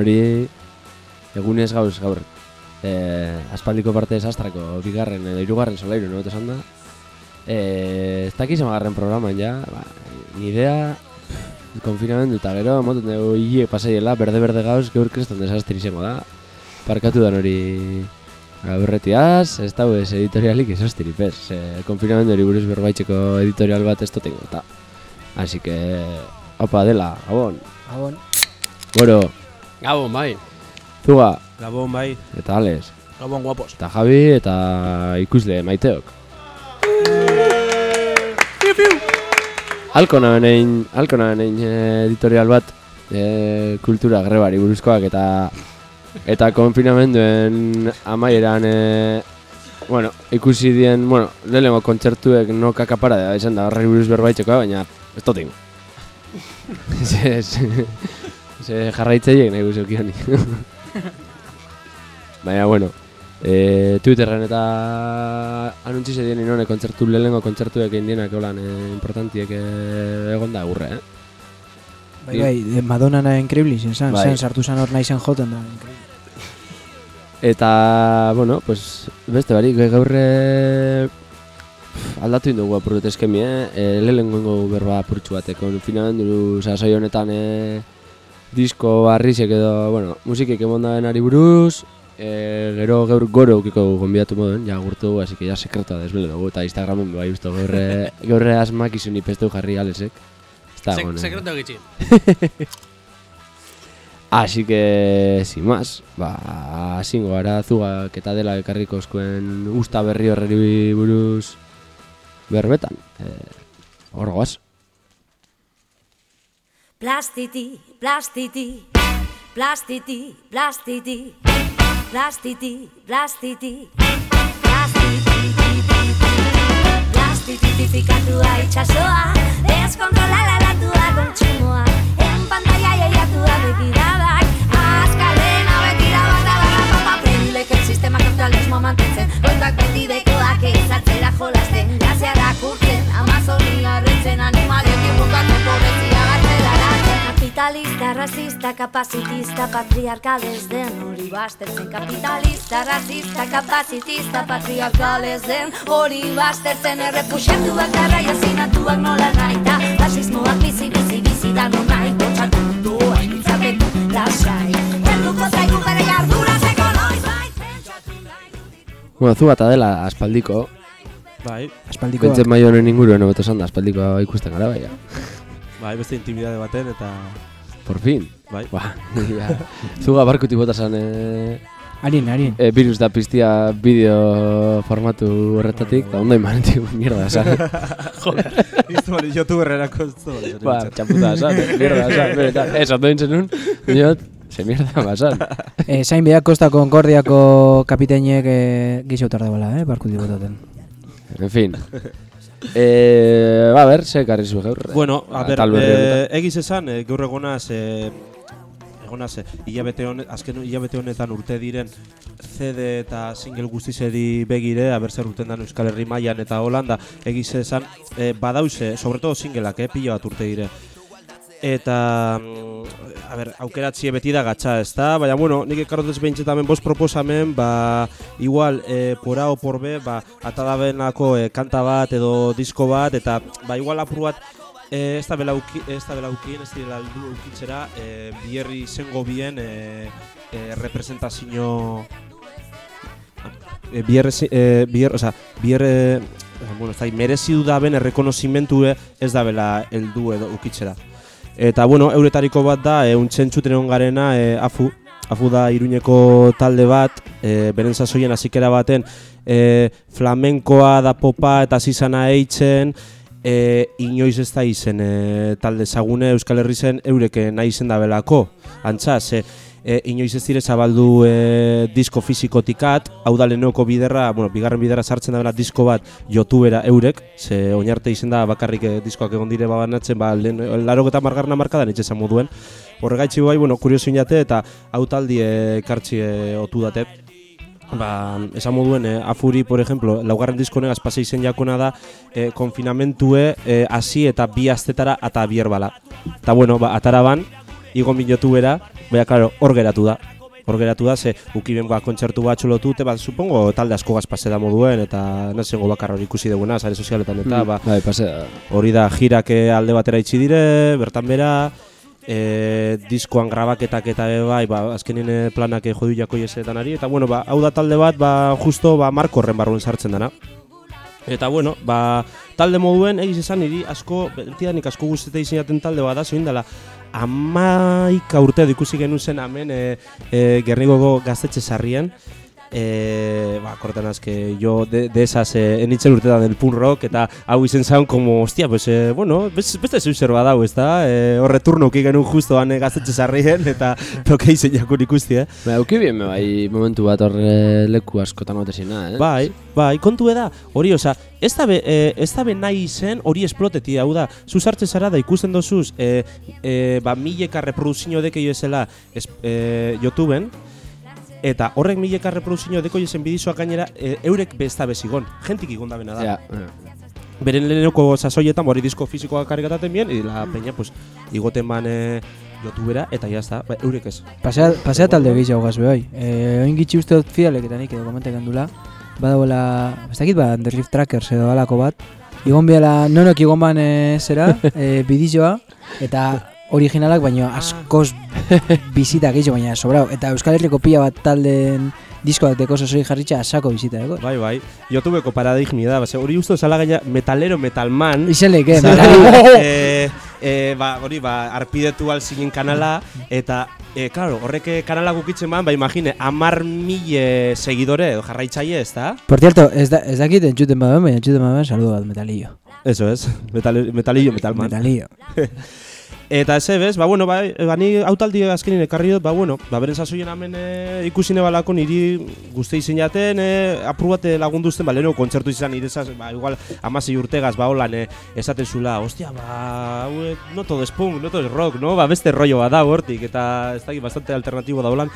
Hori egunez gauz gaur. Eh, aspaldiko parte desastrako bigarren edo hirugarren solairu no esan da. Eh, ez dakiz amagarren programan ja, ba, ni idea konfinamendu eta gero moten dugu hiek pasaiela berde-berde gauz gaur kriston desastri izango da. Parkatu dan hori gaurretiaz, ez dago ez editorialik ez. Eh, konfinamendu hori buruz berbaitzeko editorial bat ez totengo, eta. Así que, opa, dela, gabon. Gabon. Goro, Gabon, bai. Zuga, Gabon, bai. eta Ales, Gabon guapos. eta Javi, eta ikusle maiteok. Alko nabenein, alko nabenein eh, editorial bat, eh, kultura grebari buruzkoak eta eta konfinamenduen amaieran, eh, bueno, ikusi dien, bueno, lehenengo kontzertuek no kakapara da, esan da, horri buruz berbaitzekoa, baina ez totin. ze, jarraitzeiek nahi guzeu kioni. Baina, bueno, e, Twitterren eta anuntzi ze dien inone kontzertu lehenengo kontzertuek egin dienak holan e, importantiek e, egon da gurre, eh? Bai, bai, de Madonna na increíble, zen san, Bai. zen sartu zan hor nahi zen joten da. Eta, bueno, pues, beste barik, gaur e, aldatu indugu apurret eskemi, eh? E, lehenengo berba apurtxu batek, konfinamendu sasoi honetan e, disko barrizek edo, bueno, musikek emondaren ari buruz, e, gero gaur goro ukiko gonbidatu moduen, ja gurtu así que ja sekretua desbele dugu, eta Instagramen bai usto, gaurre, gaurre asmak izun ipesteu jarri alesek. Da, Sek bueno. sekreto gitxi. Así que, sin más, ba, asingo gara zugak eta dela ekarriko eskuen usta berri horreri buruz berbetan. Eh, hor goaz. Plastiti, plastiti, plastiti, plastiti, plastiti, plastiti, plastiti, plastititifikatua itxasoa, deskontrolalatua kontsumoa, en pantalla jaiatua begiradak, azkalena betira bat abarra papapelek el sistema kapitalismoa mantentzen, goitak beti Kapitalista, rasista, kapazitista, patriarkales den hori baztertzen Kapitalista, rasista, kapazitista, patriarkales den hori baztertzen Errefusiatu bakarra jazinatuak nola nahi Ta fasismoak bizi, bizi, bizi da no nahi. Kotxatu mundua, izatetu, lasai Helduko zaigu bere jardurazeko noiz bai Pentsatu Bueno, aspaldiko, Bai, Aspaldiko bentzen mai honen inguruen hobeto esan da aspaldiko ikusten gara baina. bai, beste intimidade baten eta... Por fin. Bai. Ba, ja. zuga barkuti bota zan e, Arien, arien. e, virus da piztia bideo formatu horretatik, da ondo imanetik mierda esan. Joder, iztu bali, youtuberrerako ez du bali. ba, txaputa esan, mierda esan. Ez, ondo dintzen nun, diot, ze mierda basan. Eh, zain beha Costa Concordiako kapitainek eh, gixo tarda bala, eh, barkuti botaten. En fin. Eh, ba, ber, ze karri zu gaur. Bueno, a ber, eh, egiz esan, eh, gaur egonaz, eh, egonaz, eh, hilabete honet, azken hilabete honetan urte diren CD eta single guztizeri begire, aber zer urten dan Euskal Herri mailan eta Holanda, egiz esan, eh, badauze, sobre todo singleak, eh, pila bat urte dire. Eta, a ber, aukeratzie beti da gatza, ez da? Baina, bueno, nik ekarrotez behintzetamen bost proposamen, ba, igual, e, pora o por be, ba, atadabenako e, kanta bat edo disko bat, eta, ba, igual apur bat, e, ez da belauki, ez da belaukin, ez eukitzera, e, bierri zengo bien, e, e, representazio, e, bier, e, bier, oza, bier, e, bueno, ez da, merezi du daben errekonozimentue ez da bela heldu edo ukitzera. Eta, bueno, euretariko bat da, e, untzen egon garena, e, afu, afu da iruñeko talde bat, e, beren sasoien azikera baten, e, flamenkoa da popa eta zizana eitzen, e, inoiz ez da izen e, talde zagune Euskal Herri zen eureke nahi izen da belako. Antza, ze e, inoiz ez dire zabaldu e, disko fizikotikat, hau da lehenoko biderra, bueno, bigarren biderra sartzen da bela disko bat youtubera eurek, ze oinarte izen da bakarrik e, diskoak egon dire babanatzen, ba, lehen, laro eta margarna markadan itxesan moduen. Horregaitzi bai, bueno, kurioso inate eta hau taldi e, kartzi e, otu date. Ba, esan moduen, eh, afuri, por ejemplo, laugarren disko negaz pasa izen jakona da, eh, konfinamentue eh, hasi eta bi astetara eta bierbala. Eta bueno, ba, atara ban, igo min youtubera, baina, claro, hor geratu da. Hor geratu da, ze ukiben ba, kontzertu bat txolotute, bat, supongo, talde asko gazpase da moduen, eta nazengo bakar hori ikusi duguna, sare sozialetan, eta, ba, Bai, pase da. hori da, jirak eh, alde batera itxi dire, bertan bera, e, diskoan grabaketak eta be bai, ba, azkenin eh, planak jodu jako jesetan ari, eta bueno, ba, hau da talde bat, ba, justo, ba, marko horren barruen sartzen dana. Eta bueno, ba, talde moduen egiz esan niri asko, betidanik asko guztete izinaten talde bat da, zoin dela, amaika urte ikusi genuen zen hemen e, e, Gernikoko gaztetxe sarrien, Eh, ba, kortan azke, jo de, de esas eh, enitzen urtetan del punk rock eta hau izen zaun como, hostia, pues, eh, bueno, bes- beste zeu zer badau, ez da? Eh, horre turno uki genuen justo han eh, gaztetxe sarrien eta toke izen jakun ikusti, eh? Ba, auki bien, bai, momentu bat horre leku askotan otesina, eh? Bai, bai, kontu da, hori, oza, ez da be, eh, ez da be nahi zen hori esploteti, hau da, zu sartze zara da ikusten dozuz, eh, eh, ba, mileka reproduzio deke esela es, eh, YouTubeen, eta horrek mileka reproduzio deko jezen bidizoak gainera, eh, eurek besta bezigon, jentik igonda bena da. Ja, ja. Beren leheneko sasoietan, hori disko fizikoak kargataten bien, y la peña, pues, igoten ban eh, YouTubera, eta jazta, ba, eurek ez. Pasea, pasea talde gehiago gazue bai. E, oin gitxi uste dut fidalek eta nik edo komentek handula. Badagoela, ez dakit ba, Underlift Trackers edo alako bat. Igon biela, nonok igon ban e, zera, e, bidizoa, eta originalak baino askoz bizita gehiago baina sobrao. Eta Euskal Herriko pila bat taldeen diskoak deko sasoi jarritxa asako bizita dago. Bai, bai, YouTubeko paradigmi da, base, hori uste zala gaia metalero metalman, Izenleik, eh, metali. eh, eh, ba, hori, ba, arpidetu alzinen kanala, eta, eh, claro, horrek eh, kanala gukitzen ban, ba, imagine, amar mil seguidore edo jarraitzaile, ez da? Por cierto, ez, da, ez dakit entzuten baden, baina entzuten baden saludo bat metalillo. Eso es, metal, metalillo, metalman. Metalillo. Eta ez ebez, ba, bueno, ba, ba ni autaldi azkenin ekarri dut, ba, bueno, ba, beren sasoien hemen e, ikusine balako niri guzti izin jaten, e, apur bat lagunduzten, ba, lehenko kontzertu izan nire esaz, ba, igual, amasei urtegaz, ba, holan, e, esaten zula, ostia, ba, hau, e, no todo es punk, no todo es rock, no? Ba, beste rollo bat da, hortik, eta ez dakit, bastante alternatibo da holan,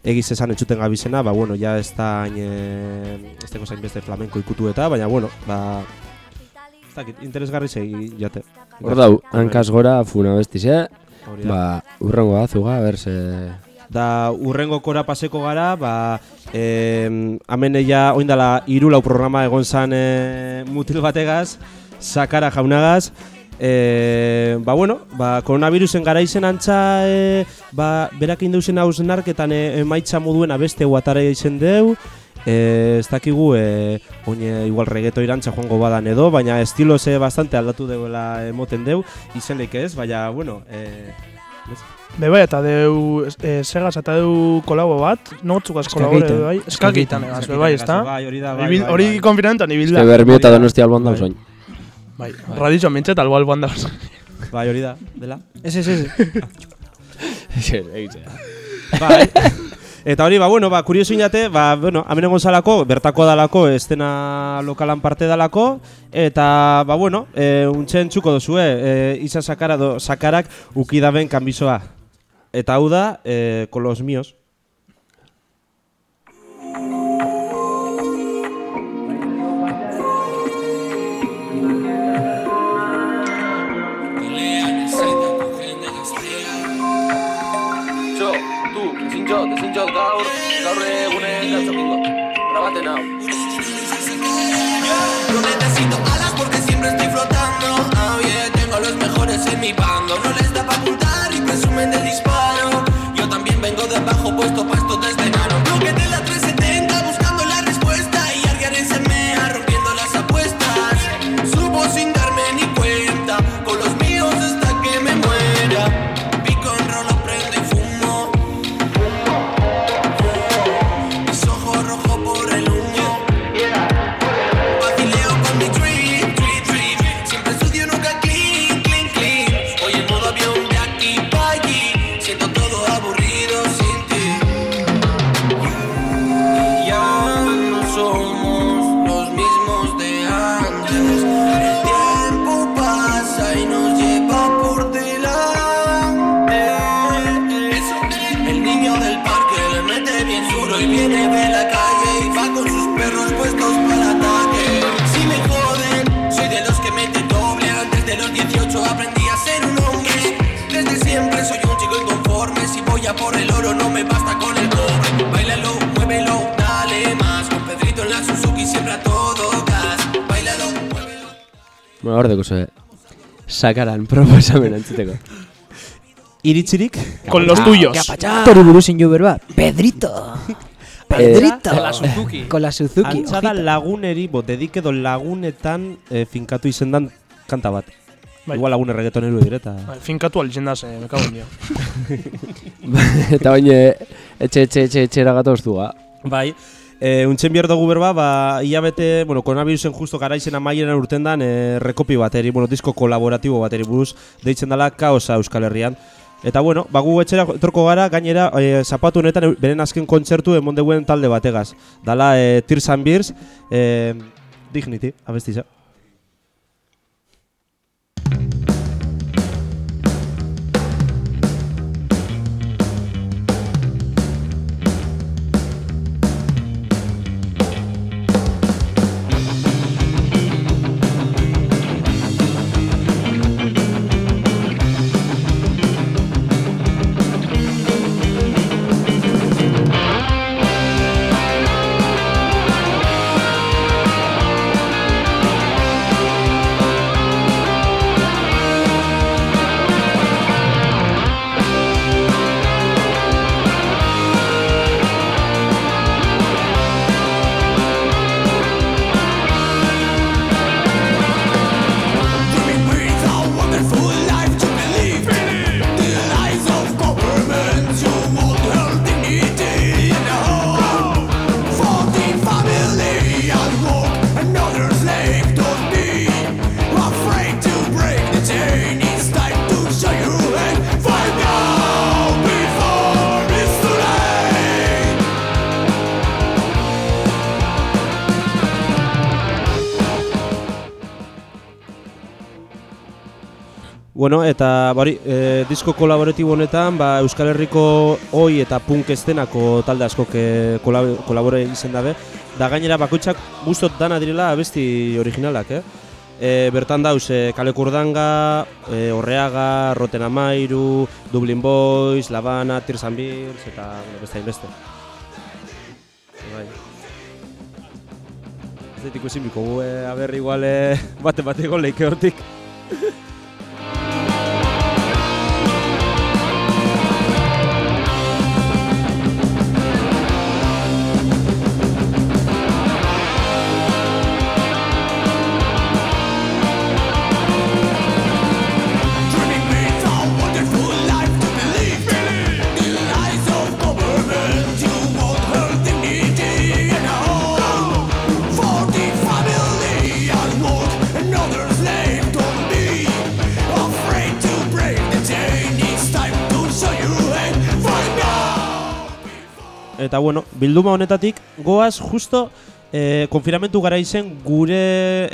egiz esan etxuten gabizena, ba, bueno, ja ez da, e, ez beste flamenko ikutu eta, baina, bueno, ba, ez dakit, interesgarri segi jate. Hor dau, hankaz gora funa bestiz. Ba, urrengo bat, zuga, a ber, ze... Da urrengo kora paseko gara, ba, eh, hemen ja oindala hiru lau programa egon zan eh, mutil bategaz, sakara jaunagaz, eh, ba bueno, ba, koronavirusen gara izen antza, eh, ba, berak indauzen hausnarketan eh, emaitza moduen abeste guatara izen deu, eh, ez dakigu, eh, oine igual regeto irantza joango badan edo, baina estilo ze bastante aldatu deuela emoten deu, izenleik ez, baina, bueno, eh, Be bai, eta deu e, segaz eta deu kolabo bat, nortzuk az kolabore, Eskakitan. be bai? Eskakitan egaz, be bai, ezta? Bai, hori da, bai, Ibil- bai, Hori bai. konfinamentan Ez ibilda. que bermi eta da. donosti alboan dauz Bai. oin. Bai, raditxo mintxet albo alboan da. Bai, hori da, dela. Ez, ez, ez. Bai. Eta hori, ba, bueno, ba, kurioso inate, ba, bueno, hemen egon zalako, bertako dalako, estena lokalan parte dalako, eta, ba, bueno, e, untxen txuko dozue, e, isa sakara do, sakarak ukidaben kanbizoa. Eta hau da, e, kolos mios. No necesito alas porque siempre estoy flotando. Oh yeah, los mejores en mi bando. No Hor dekuzue. Sakaran proposamen antzuteko. Iritzirik? Con los tuyos. Tori buruzin jo berba. Pedrito. Pedrito. Con la Suzuki. Con la Suzuki. Antza da ojito. laguneri, bo, dedik edo lagunetan eh, finkatu izendan kanta bat. Bai. Igual lagun erregetoneru direta. Bai, Finkatu algendaz, eh, me cago en dio. Eta baina etxe etxe etxe etxera gatoztua. Bai, e, untzen behar dugu berba, ba, hilabete, bueno, koronavirusen justo garaizen amaieran urten dan, e, rekopi bateri, bueno, disko kolaboratibo bateri buruz, deitzen dela kaosa Euskal Herrian. Eta bueno, ba, gu etxera etorko gara, gainera, e, zapatu honetan beren azken kontzertu emon deguen talde bategaz. Dala, e, Tears and Beers, e, Dignity, abestiza. Bueno, eta bari, e, disko kolaboratibo honetan, ba, Euskal Herriko oi eta punk estenako talde askok e, kolab kolabore izen dabe. Da gainera bakoitzak gustot dana direla abesti originalak, eh? E, bertan dauz, e, Kale Kurdanga, e, Orreaga, Roten Amairu, Dublin Boys, Labana, Tears and Beers, eta bueno, beste hainbeste. Bai. Ez dut ikusi biko gu, e, aber igual e, bate bateko leike hortik. Eta bueno, bilduma honetatik goaz justo e, konfinamentu gara izen gure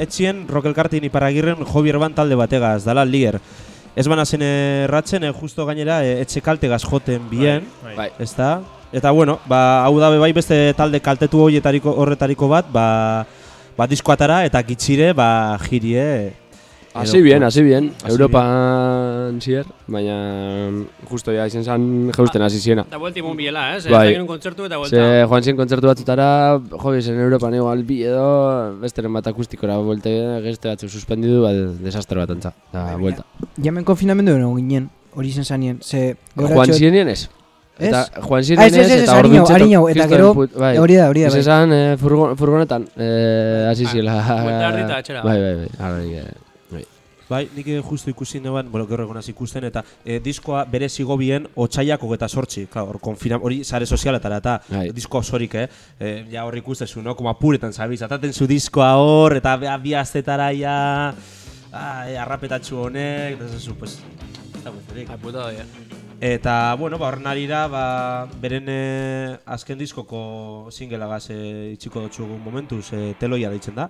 etxien Rokelkartin iparagirren Jobier Ban talde bategaz, dala Lier. Ez bana zen erratzen, e, justo gainera e, etxe kaltegaz joten bien, Bai. ezta? Eta bueno, ba, hau da bai beste talde kaltetu horretariko bat, ba, ba diskoatara eta gitxire, ba jirie. Hasi bien, hasi bien. Europan zier, baina justo ya izen zan jeusten hasi ziena. Da vuelta imun biela, eh? Bai. Bai. un kontzertu eta Ze vuelta. joan zien kontzertu batzutara, jo, izen Europan igual bi edo, besteren bat akustikora volte, geste batzu suspendidu, ba, desastre bat antza, da, vuelta. Jamen konfinamendu egon ginen, hori izen zanien. Ze, Joan goratxo... zirenien ez? Eta Ez? Juan Ah, ez, ez, eta orduntxe hariño, eta gero, bai. hori da, hori da, Ez bai. esan eh, furgon, furgonetan, eh, hasi ziela. Buelta erdita etxera. Bai, bai, bai, bai, bai, bai. Nik justu ikusi neban, bueno, gaur egonaz ikusten, eta e, diskoa bere zigobien otxaiako eta sortzi, hor, hori sare sozialetara, eta Bai. disko osorik, eh? E, ja hor ikustezu, no? Como apuretan, zabiz, ataten zu diskoa hor, eta bea bi astetara ja, ah, e, arrapetatxu honek, eta ez zu, pues, ez dago zerik. Ai, puta doia. Eta, bueno, ba, horren arira, ba, beren eh, azken diskoko singelagaz e, itxiko dutxu momentuz, e, teloia deitzen da.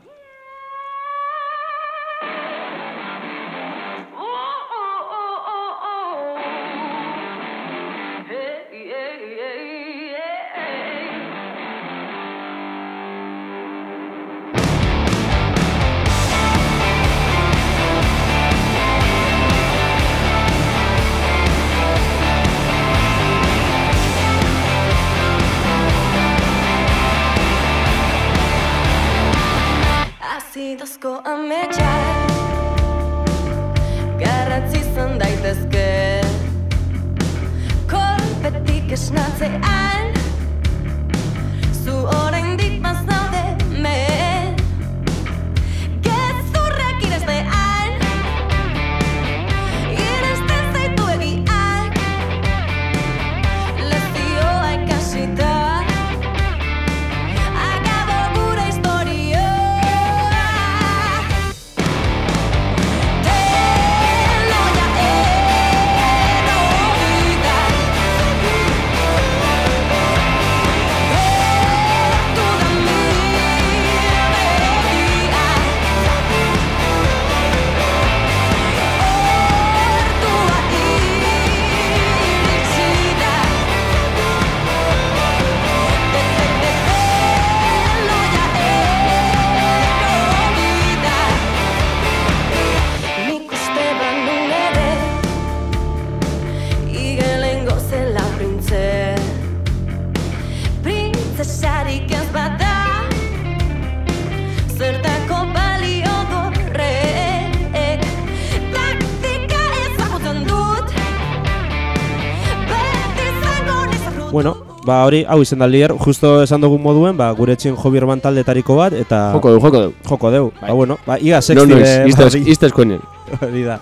Ba hori, hau izen daldier, justo esan dugun moduen, ba gure etxen Jobi Orban taldetariko bat, eta Joko du, joko du. joko deu. Bai. Ba bueno, ba iga No, sextire noiz, iztez, barri- iztez koinen. hori da.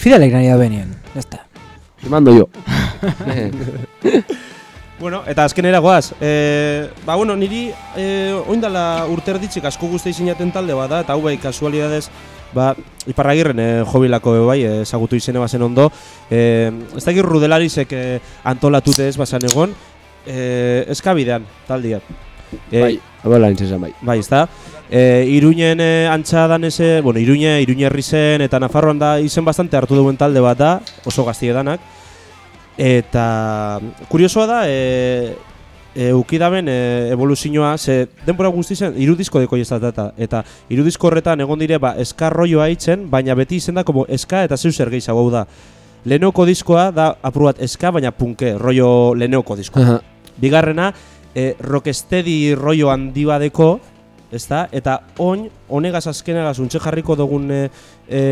Fidelek nahi da benien, ezta. Mando yo. Bueno, eta azkenera goaz. E, ba, bueno, niri e, oindala urte erditzik asko guzti izinaten talde bada, eta hau bai, kasualidadez, ba, iparragirren e, jobilako bai, e, ezagutu izene bazen ondo. E, ez dakit rudelarizek e, antolatute ez bazen egon, e, eskabidean taldia. E, Bai, abola intzesan bai. Bai, ezta. E, Iruñen e, antxa dan eze, bueno, Iruñe, Iruñe zen eta Nafarroan da izen bastante hartu duen talde bat da, oso gaztie danak. Eta kuriosoa da, e, e, ukidaben e, evoluzioa, ze denbora guzti zen, irudizko deko data. Eta irudizko horretan egon dire, ba, eska rolloa itzen, baina beti izen da, como eska eta zeu zer gehiago da. Lehenoko diskoa da aprubat eska, baina punke, rollo lehenoko diskoa. Aha. Bigarrena, e, rocksteady rollo handi badeko, ezta? Eta oin, honegaz azkenagaz untxe jarriko dugun e, e,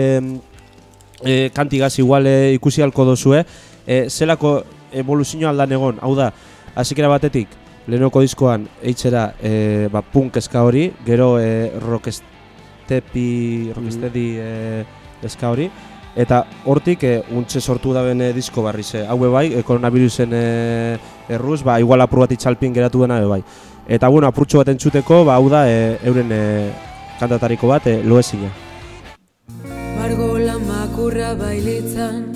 e, kantigaz igual e, ikusi halko dozue, e, zelako evoluzio aldan egon, hau da, hasikera batetik, lehenoko diskoan eitzera e, ba, punk eska hori, gero e, rocksteady, rocksteady e, eska hori, eta hortik e, untxe sortu daben e, disko barri ze. Haue bai, e, koronavirusen e, erruz, ba, igual apur bat itxalpin geratu dena bai. Eta bueno, apurtxo bat entzuteko, ba, hau da, e, euren e, kantatariko bat, e, loezina. Margola makurra bailitzan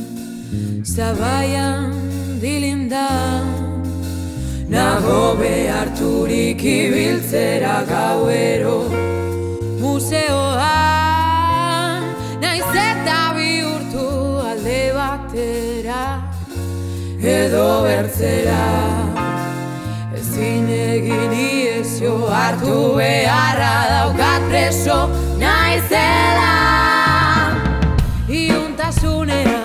Zabaian dilindan Nago beharturik ibiltzera gauero Museoan Naiz eta bihurtu alde batera Edo bertzera. Ezin egin iezio hartu beharra daukat preso naizela. Iuntasunean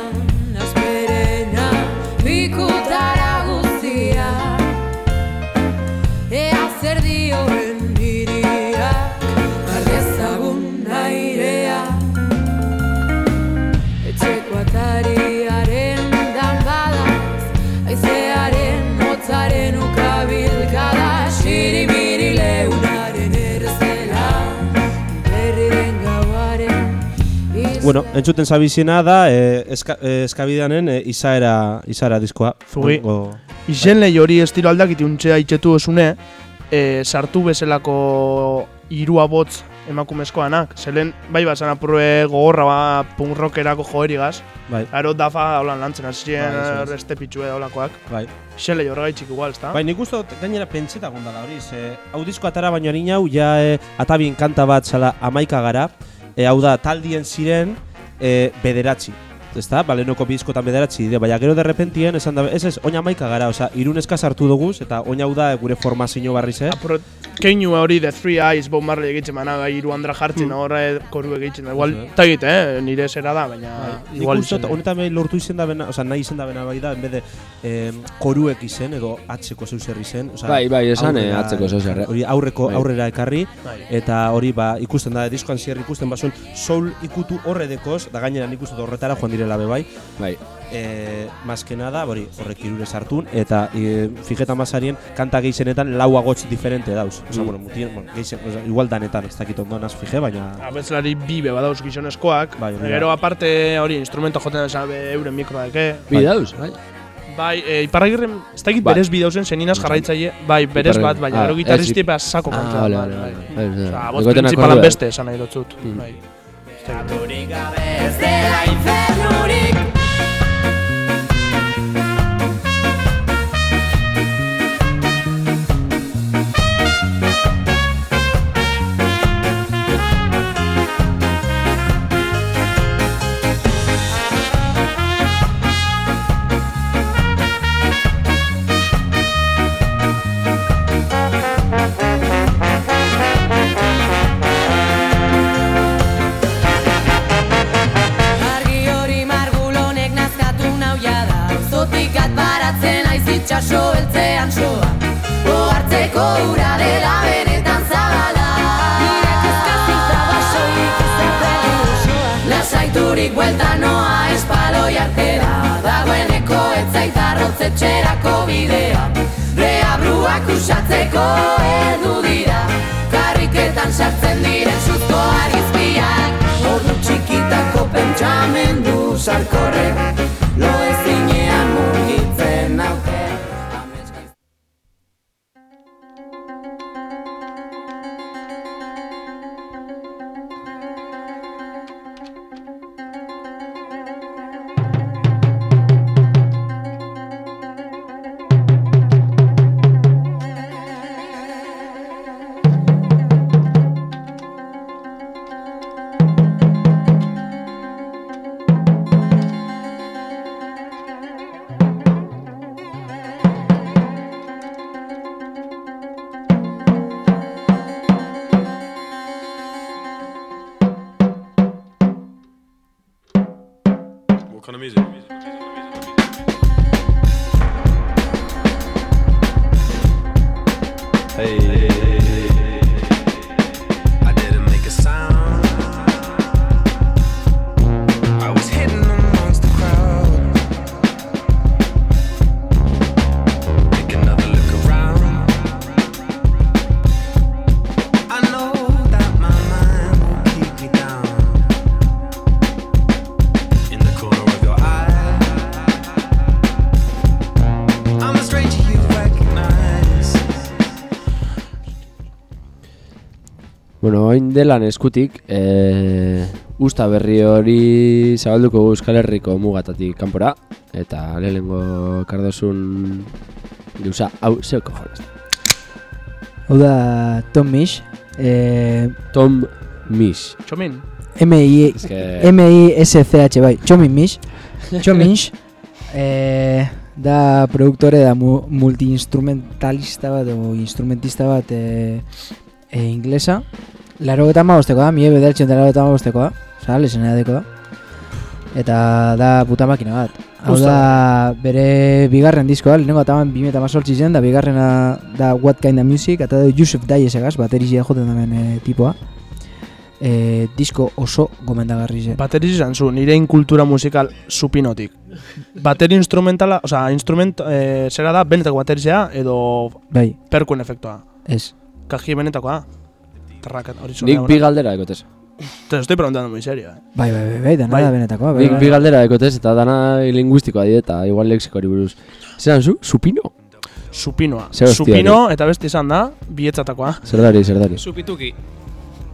Bueno, entzuten zabiziena da, e, eska, e, eskabideanen e, izaera, izaera diskoa. Zugi. Go- Izen lehi hori estilo aldakiti untxea itxetu osune, e, sartu bezalako irua botz emakumezkoanak. Zelen, bai bat zan apurre gogorra ba, punk rockerako joerigaz. Bai. Aro dafa holan lantzen hasien Bai, este pitxue daulakoak. Bai. Izen lehi horregaitxik igual, ezta? Bai, nik uste dut gainera pentseta gondala hori, ze hau disko atara baino harin hau, ja e, atabien kanta bat zala amaika gara, e, hau da taldien ziren e, bederatzi. Ez da, balenoko bizkotan bederatzi dire, baina gero derrepentien, esan da, ez ez, oina maika gara, oza, iruneska sartu duguz, eta oina hau da gure formazio barriz, eh? Apro, keinu hori The Three Eyes Bob Marley egitzen bana, gai hiru andra jartzen, mm. horre koru egitzen da. Igual, Mhm. eta egite, eh? nire zera da, baina Nik igual dut, honetan behin lortu izen da bena, oza, nahi izen da bena bai da, en bede, eh, koruek izen, edo atzeko zeu zer izen, oza, Bai, bai, esan, eh, aurrera- atzeko zeu zer, eh. Hori aurreko, Bai. aurrera ekarri, Bai. eta hori ba, ikusten da, diskoan zier ikusten bazuen, soul ikutu horre dekoz, da gainera nik uste horretara joan direla be bai, Bai. e, mazkena da, hori, horrek irure sartun, eta e, fijeta mazarien, kanta geizenetan lau agotz diferente dauz. Osa, Mm. bueno, mutien, bueno, geizen, osa, igual danetan, ez dakit ondo naz fije, baina... Abetzlari bi badauz gizonezkoak, Bai, gero aparte hori instrumento joten esan be euren mikroake. Bi dauz, bai. Bai, e, iparragirren, ez dakit Bai. berez bidauzen zeninaz jarraitzaile, bai, berez bat, baina Ah, gero ez, gitarristi ip- ba sako Ah, bai, bai. Bai, bai. Bost Dekotenak prinsipalan ordua. beste esan nahi dotzut. Mm. Bai. Ez dakit. Ez dela infernurik delan eskutik, e, usta berri hori zabalduko Euskal Herriko mugatatik kanpora eta lehenengo kardozun gauza, hau zeuko jolas. Hau da Tom Misch, eh, Tom Misch. Txomin. M-I- Ez que- M-I-S-C-H, bai, Txomin Misch. Txomin Misch, eh, da produktore da mu, multi-instrumentalista bat, o instrumentista bat eh, eh, inglesa. Laro eta da, mie bedertzen da laro eta da. Osa, lesenea deko da. Eta da puta makina bat. Hau da bere bigarren diskoa, lehenengo ataman 2018 zen, da bigarrena da What Kind of Music, eta da Yusuf Dayes egaz, baterizia joten damen e, tipoa. E, disko oso gomendagarri zen. Bateriz izan zu, nire inkultura musikal supinotik. Bateri instrumentala, osea, instrument, eh, zera da, benetako baterizia edo Bai, perkuen efektua. ez. Kaji benetakoa. Tarrakat, hori zuen. Nik bi galdera ekotez. Te lo estoy preguntando muy serio, eh. Bai, bai, bai, bai, dana Bai. da benetakoa. Bai, Nik bai. bi galdera ekotez eta dana linguistikoa die eta igual lexikori buruz. Zeran zu? Supino? Supinoa. Supino, eta beste izan da, bietzatakoa. Zer dari, zer dari. Supituki.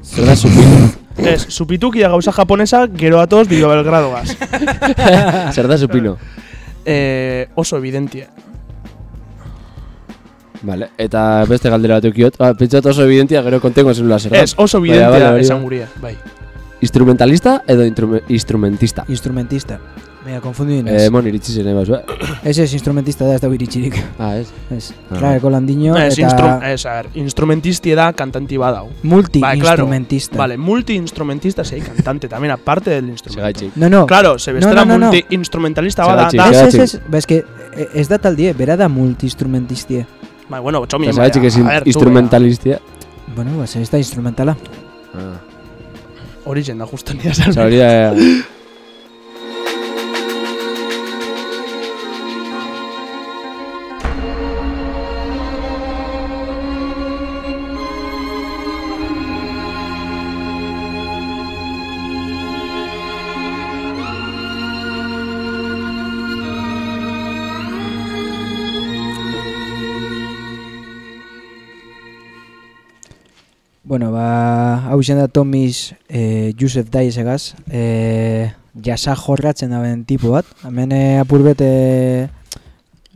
Zer da supino? Ez, supituki da gauza japonesa, gero atoz Bilbao Belgrado gaz. zer da supino? eh, oso evidentie. Vale, eta beste galdera bat eukiot. Ah, pentsat oso evidentia gero kontengo zelula zer da. Ez, oso evidentia bale, hori esan guria, bai. Instrumentalista edo instrumentista? Instrumentista. Mira, konfundu Eh, dinez. mon iritsi zen nahi bazu, eh? Ez ez instrumentista da, ez da iritxirik. Ah, ez? Ez, Ah. Clareko landiño Ez, eta instru ez, a ver, instrumentisti da kantanti badau. Bai, claro. multi-instrumentista. Vale, multi-instrumentista, sí, cantante también, aparte del instrumento. Segaitxik. No, no. Claro, se No, bestera no, no, no. multi-instrumentalista bada, Ez, ez, ez, ba, eske, eh, ez da taldie, bera da multi-instrumentistie. Bai, bueno, txomi, Eta segaitxik ez a ver, tú, instrumentalistia. Bueno, ba, ez da instrumentala. Ah. bea, Origen da justo ni esan. Osa, hori da... Bueno, ba, hau izan da Tomis eh, Josef Daizegaz, eh, jasa jorratzen daben tipo bat. Hemen eh, apur bete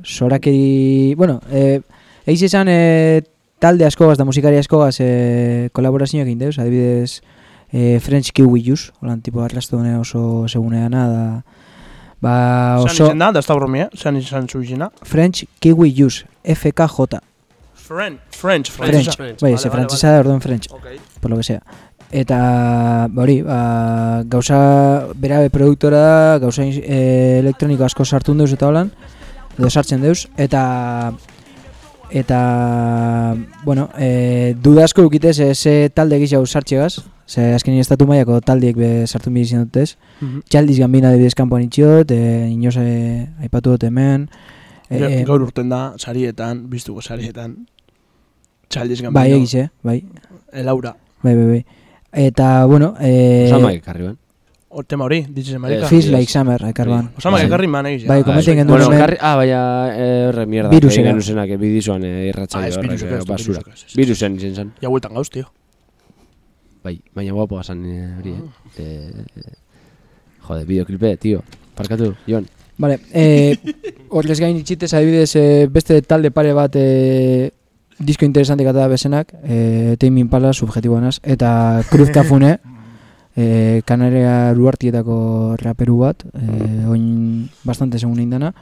sorakeri... Bueno, eh, eiz esan eh, talde askogaz da musikari askogaz eh, kolaborazioak egin adibidez eh, French Kiwi Juice, holan tipo arrastu oso seguneana da... Ba, Zan oso... izen da, da ez da bromia, zan izan zu izena. French Kiwi Juice, FKJ. French, French, French, French. bai, ze vale, frantzesa da orduan French. Ok. por lo que sea. Eta, ba hori, ba, gauza, berabe produktora da, gauza e, elektroniko asko sartun deuz eta holan, edo sartzen deuz, eta, eta, bueno, e, duda asko ukitez, e, ze talde gizau sartxegaz, ze azken estatu mailako taldiek be sartu mi izan dutez, Mhm. txaldiz gambina adibidez kanpoan itxiot, e, inoz e, aipatu dut hemen, e, Gaur urten da, sarietan, biztuko sarietan. Txaldiz gambino. bai egize, bai, Elaura. bai, bai, bai. Eta, bueno, e, Osama ekarri ben. O tema hori, ditzizen marika. Eh, Feels Yes. like summer, ekarban. Osama, Bai. ekarri man egiz. Bai, komenten genuen Bueno, hemen- karri, ah, baina, eh, horre mierda. Virusera. Egin genuzenak, eh, bidizuan eh, Ah, ez eh, ez, basura. ez. Virusen izan zen. Ja bueltan gauz, tio. Bai, baina guapo gazan eh, hori, eh. eh. Jode, videoklipe, tio. Parkatu, Jon. Vale, eh, horrez gain itxitez adibidez eh, beste talde pare bat eh, disko interesantik eta bezenak, eh, Tame Impala subjetiboanaz, eta Cruz Cafune, eh, Kanaria ruartietako raperu bat, eh, oin bastante segun indana.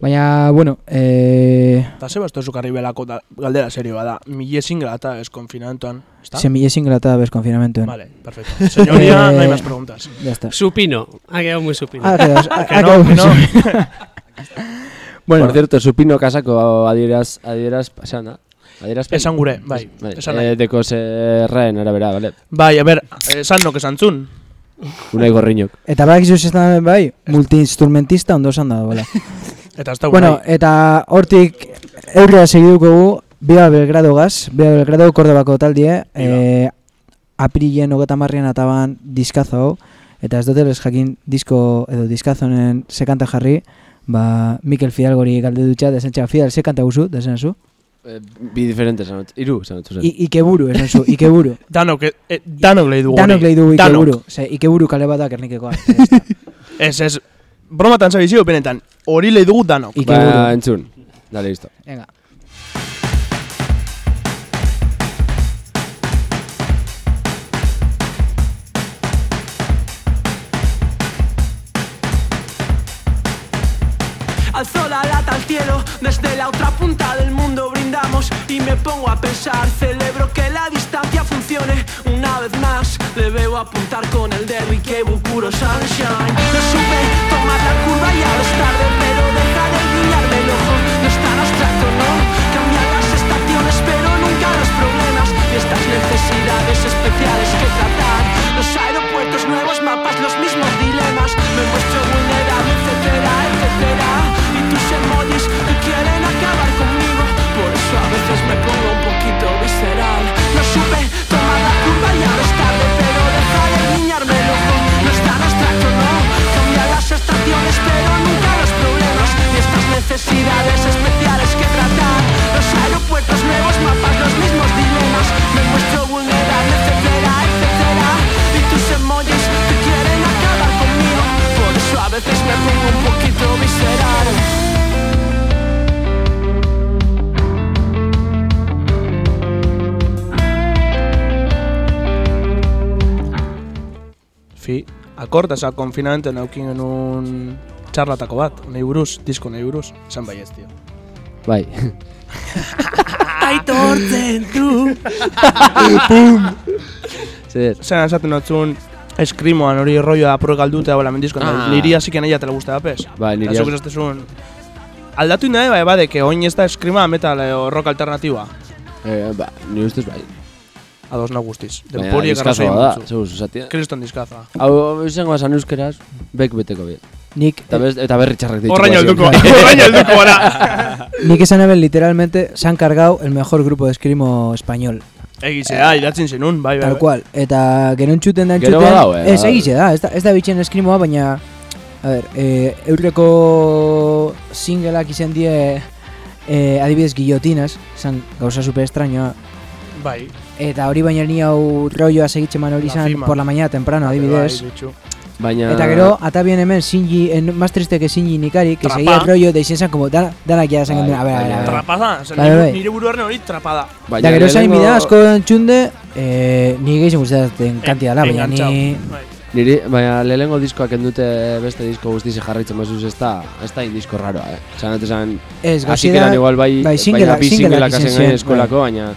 Baina, bueno, eh, Eta ze basto zukarri belako da, galdera serio bada. Mille singla eta ez konfinamentuan. ¿Está? semille single eta bez konfinamentoen. Vale, perfecto. Señoría, Eh, no hay más preguntas. Ya está. Supino. Ha quedado muy supino. Ah, quedas, ah, Que ah, no, quedado que no. Bueno, Por cierto, supino kasako adieraz, adieraz, esan da? Adieraz Esan gure, bai, esan nahi. Eh, deko zerraen arabera, bale? Bai, a ber, esan nok esan zun. Unai gorriñok. eta badakizu zetan bai, multi-instrumentista ondo esan da, bola. Eta ez da Bueno, bai. eta hortik eurrea segiduko gu, Biba Belgrado gaz, Biba Belgrado Kordobako taldie, eh, aprilen hogeta marrian ataban diskazo hau, eta ez dut ez jakin disko edo diskazonen sekanta jarri, ba, Mikel Fidalgori galde dutxa, desentxa, Fidal, sekanta guzu, desen zu? Eh, bi diferente esan dut. Iru, esan dut. I, ikeburu, esan zu, ikeburu. Danok, eh, danok lehi dugu. Danok lehi dugu ikeburu, ze ikeburu kale bat da kernikekoa. Ez, ez, bromatan zabizio, benetan, hori lehi dugu danok. Ikeburu. Ba, entzun. Dale, listo. Venga. Alzo la lata al cielo, desde la otra punta del mundo brindamos. Y me pongo a pensar, celebro que la distancia funcione. Una vez más, le veo apuntar con el dedo y que puro sunshine. No supe tomar la curva y ahora es tarde, pero deja de guiñarme el ojo, no es tan abstracto, no, cambian las estaciones pero nunca los problemas. Y estas necesidades especiales que tratar. Los aeropuertos, nuevos mapas, los mismos dilemas, me muestro cambian las estaciones, pero nunca los problemas. Y estas necesidades especiales que tratar. Los aeropuertos, nuevos mapas, los mismos dilemas. Me muestro vulnerable, etcétera, etcétera. Y tus emojis que quieren acabar conmigo. Por eso a veces me pongo un poquito visceral. Fi, akord, eza konfinamentu naukin genuen txarlatako bat, nahi buruz, disko nahi buruz, esan bai ez, tio. Bai. Aitortzen du! Zer, Zeran esaten notzun, eskrimoan hori rolloa apuro galdutea bola mendizko, Ah. niri hasi nahi atela guztia da pez. Bai, niri Eta zuk has- esatezun, aldatu nahi bai, bade, que oin ez da eskrima metal o rock alternatiba. eh, ba, ni ustez bai. Ados na guztiz. Baina Denporiek diskazoa arrazoi da, mutzu. zeus, esatia. Kriston diskaza. Hau, izango esan euskeraz, bek beteko bi. Nik, Eta, bez, eta berri txarrak ditu. Horraino helduko, horraino helduko gara. nik esan eben literalmente se han cargado el mejor grupo de escrimo español. Egizea, idatzin zenun, bai, bai. Tal bai. cual. Eta gero entzuten da Gero entzuten. badau, eh, Ez, egize da, ez da, ez da bitxen eskrimoa, baina... A ver, eh, eurreko singleak izen die eh, adibidez guillotinas, zan gauza super extrañoa. Bai, Eta hori baina ni hau rolloa segitzen man hori izan por la mañana temprano, adibidez. Bai. Baina... Eta gero, ata bien hemen Shinji, en, más triste que Shinji Nikari, que seguía el rollo de izan como dana, danak ya esan genduen, a ver, a ver, baina- a ver. Trapada, Bai, nire, nire buruaren hori trapada. baina Eta gero esan bida asko entzunde, eh, ni gehiago gustatzen kantia da, baina ni... Bai. Niri, baina lehenengo diskoak endute beste disko guztize jarraitzen mazuz ez da, ez da indisko raroa, eh? Zan, eta zan, Ez, hasi gauzera, keran igual bai, bai, baina singela- bi singleak singleak izen hasen zen, gain bai. eskolako, baina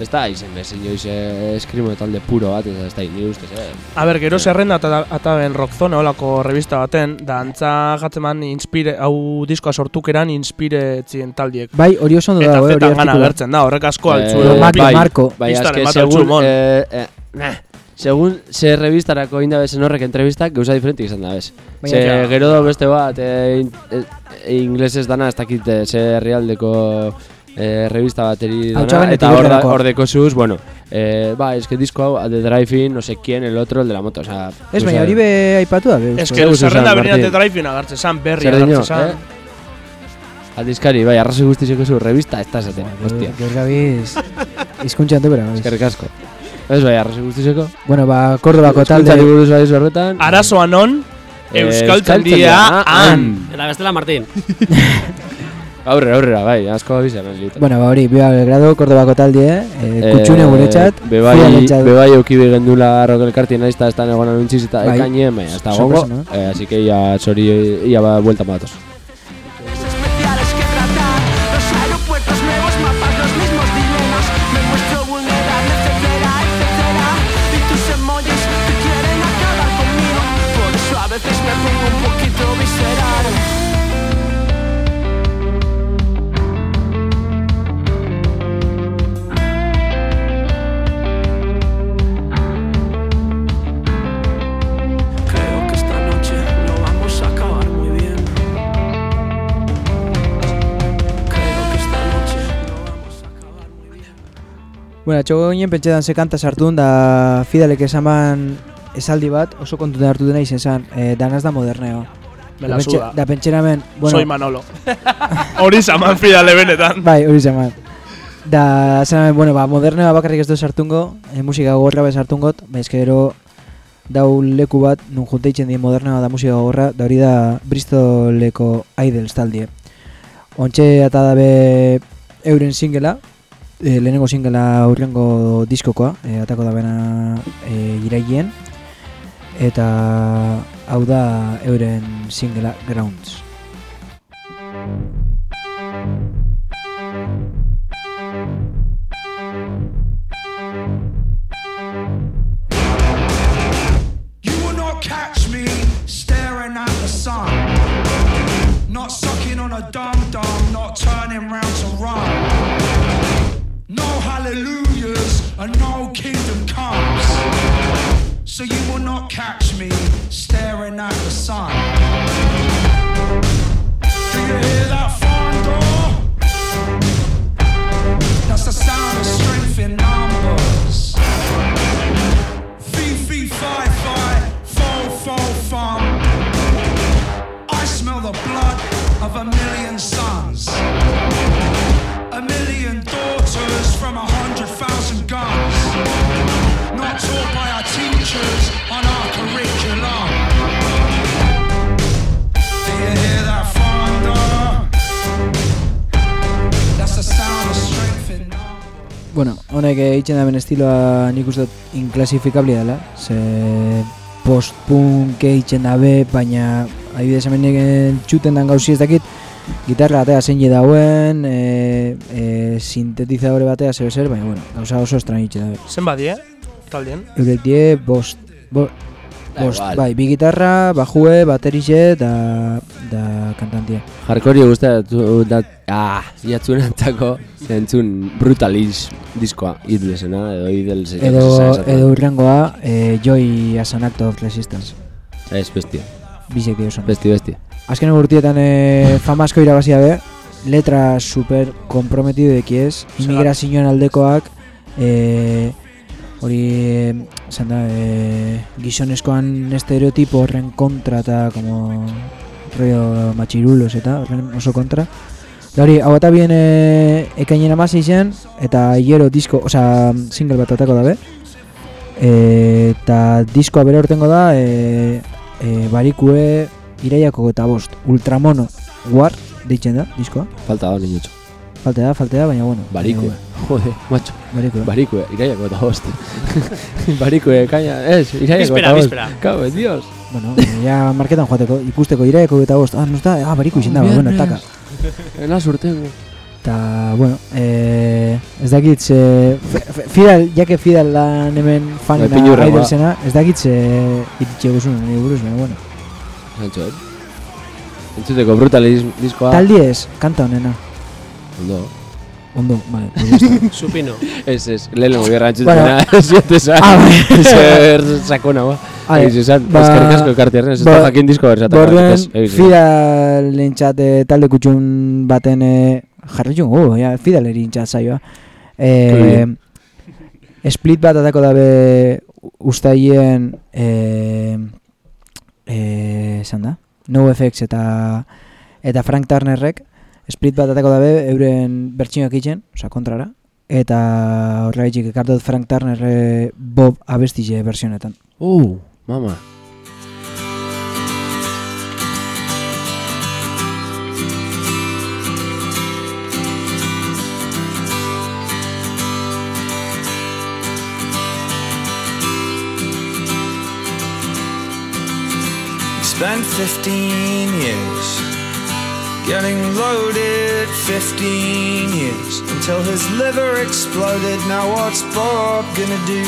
ez da izen bezin joiz eh, eskrimo talde puro bat, eta ez da, ni ustez, eh? A ber, gero zerrenda ata, ata ben rockzone olako revista baten, da antza jatzeman inspire, hau diskoa sortukeran inspire etzien taldiek. Bai, hori oso ondo Eta dago, eh, hori zetan gana artikula. agertzen da, horrek asko altzu. Eh, Mac- bai, Marco. Bai, Pistaren azke, segun, eh, eh, nah, segun ze revistarako inda bezen horrek entrevistak, gauza diferentik izan da, bez. Ze, gero da beste bat, eh, in- eh, eh, inglesez dana, ez dakit eh, ze herrialdeko eh, revista bateri dana, Hautsagenetik eta hor, da, hor deko zuz, bueno, eh, ba, es que disco hau, The Drive-In, no sé quién, el otro, el de la moto, o sea... Ez, o baina hori be aipatu da, uste. que zerrenda zan, berinate Martin? drive-in agertzen zan, berri agertzen zan. eh? Aldizkari, bai, arrazoi guztizeko zu, revista, ez da esaten, hostia. Gaur gabiz, izkuntxan topera, gabiz. Eskerrik asko. Ez bai, arrazoi guztizeko. Bueno, ba, Kordobako talde... Hizkuntzari buruz bai horretan. Arazoa non, Eh, Euskaltzaindia han. Eta bestela Martín. Aurrera, aurrera, bai, asko abizan, lito. Bueno, ba, hori, Biba Belgrado, Kordobako talde, eh, kutsune guretzat, Bebai, fidalentzat. bebai eukibe gendula rock elkartien naiz eta estan egon anuntziz eta Bai. ekainien, baina, ez da gongo. no? Eh, así que ia, sori, ia ba, buelta matoz. Bueno, txoko ginen pentsetan ze kanta sartu da Fidalek esaman esaldi bat, oso kontuten hartu dena izen zan, eh, danaz da moderneo. Me la Da pentsa- suda. Da pentseramen, bueno, Soy Manolo. Hori zaman fidale benetan. bai, hori zeman. Da, zeramen, bueno, ba, moderneoa bakarrik ez du sartungo, eh, musika gogorra bez sartungot, ba, eske gero dau leku bat, nun junteitzen dien modernoa da musika gogorra, da hori da Bristoleko Idols taldie. Ontxe eta dabe euren singela, e, lehenengo singela urrengo diskokoa, e, atako da bena e, iraien, eta hau da euren singela Grounds. So you will not catch me staring at the sun. Do you hear that thunder? That's the sound of strength in numbers. Fee, fee, fi, fi, fo, fo, fum. I smell the blood of a million sons. A million daughters from a hundred thousand guns. Not taught by teachers on our curriculum. Do you hear that thunder? That's the sound of strength in. Bueno, honek egiten daben estiloa nik uste inklasifikablia dela, ze post-punk eitzen dabe, baina adibidez hemen txuten dan gauzi ez dakit, gitarra batea zein dauen, e, e, sintetizadore batea zer zer, baina bueno, gauza oso estran eitzen dabe. Zenbat die, taldien? Eurek die bost, bo, Da bost, igual. bai, bi gitarra, bajue, baterixe, da, da kantantia. Jarkori guztia da, ah, jatzunantako zentzun brutalis diskoa idlesena, edo idels Edo, edo urrengoa, e, Joy as an Act of Resistance. Ez, bestia, Bizek dio besti, besti. Azken urtietan e, fama asko irabazia be, letra super comprometido ekiez, immigrazioan aldekoak, e, hori, esan da, e, gizonezkoan estereotipo horren kontra eta como rollo machirulos eta horren oso kontra. Da hori, hau eta bien e, ekainen amasi zen, eta hiero disko, osea, single bat atako dabe. E, eta diskoa bere hortengo da, e, e, barikue iraiako eta bost, ultramono, war, deitzen da, diskoa. Falta da niñotxo. Falte da, falte da, baina bueno. Barikue, jode, macho. barikue. Barikue, iraiako eta bost. Barikue, kaina, ez, iraiako Bispera, eta bost. bispera. Kau, en dios. Bueno, ja marketan joateko, ikusteko iraiako eta bost, ah, no da, ah, bariku izin da, bueno, taka. Ena surtengo. Eta, bueno, eh, ez dakit, ze, F- F- Fidel, jake Fidel lan hemen fanena Bai, ba. Aidersena, ez dakit, ze, ititxe guzun, nire buruz, baina, bueno. Zantxo, eh? Entzuteko brutalis diskoa. Taldiez, kanta honena, Ondo. ondo, vale. Supino. Ez, ez, lehen gobierra Bueno. entzutena, ez jote zan. Ah, bai. Zer sakona, ba. Vale, Egiz esan, ba- eskerrik asko ekarti ez ba- da jakin disko berzata. Borduen, Fidel lentzat eh, talde kutxun baten eh, jarri jo, oh, ja, Fidel erintzat zaioa. Eh, split bat atako dabe ustaien eh, eh, esan da, NoFX eta eta Frank Turnerrek split bat atako dabe euren bertxinoak itzen, oza, kontrara, eta horregaitik ekartot Frank Turner eh, Bob abestize versionetan. Uh, mama. Spent 15 years getting loaded 15 years until his liver exploded. Now what's Bob gonna do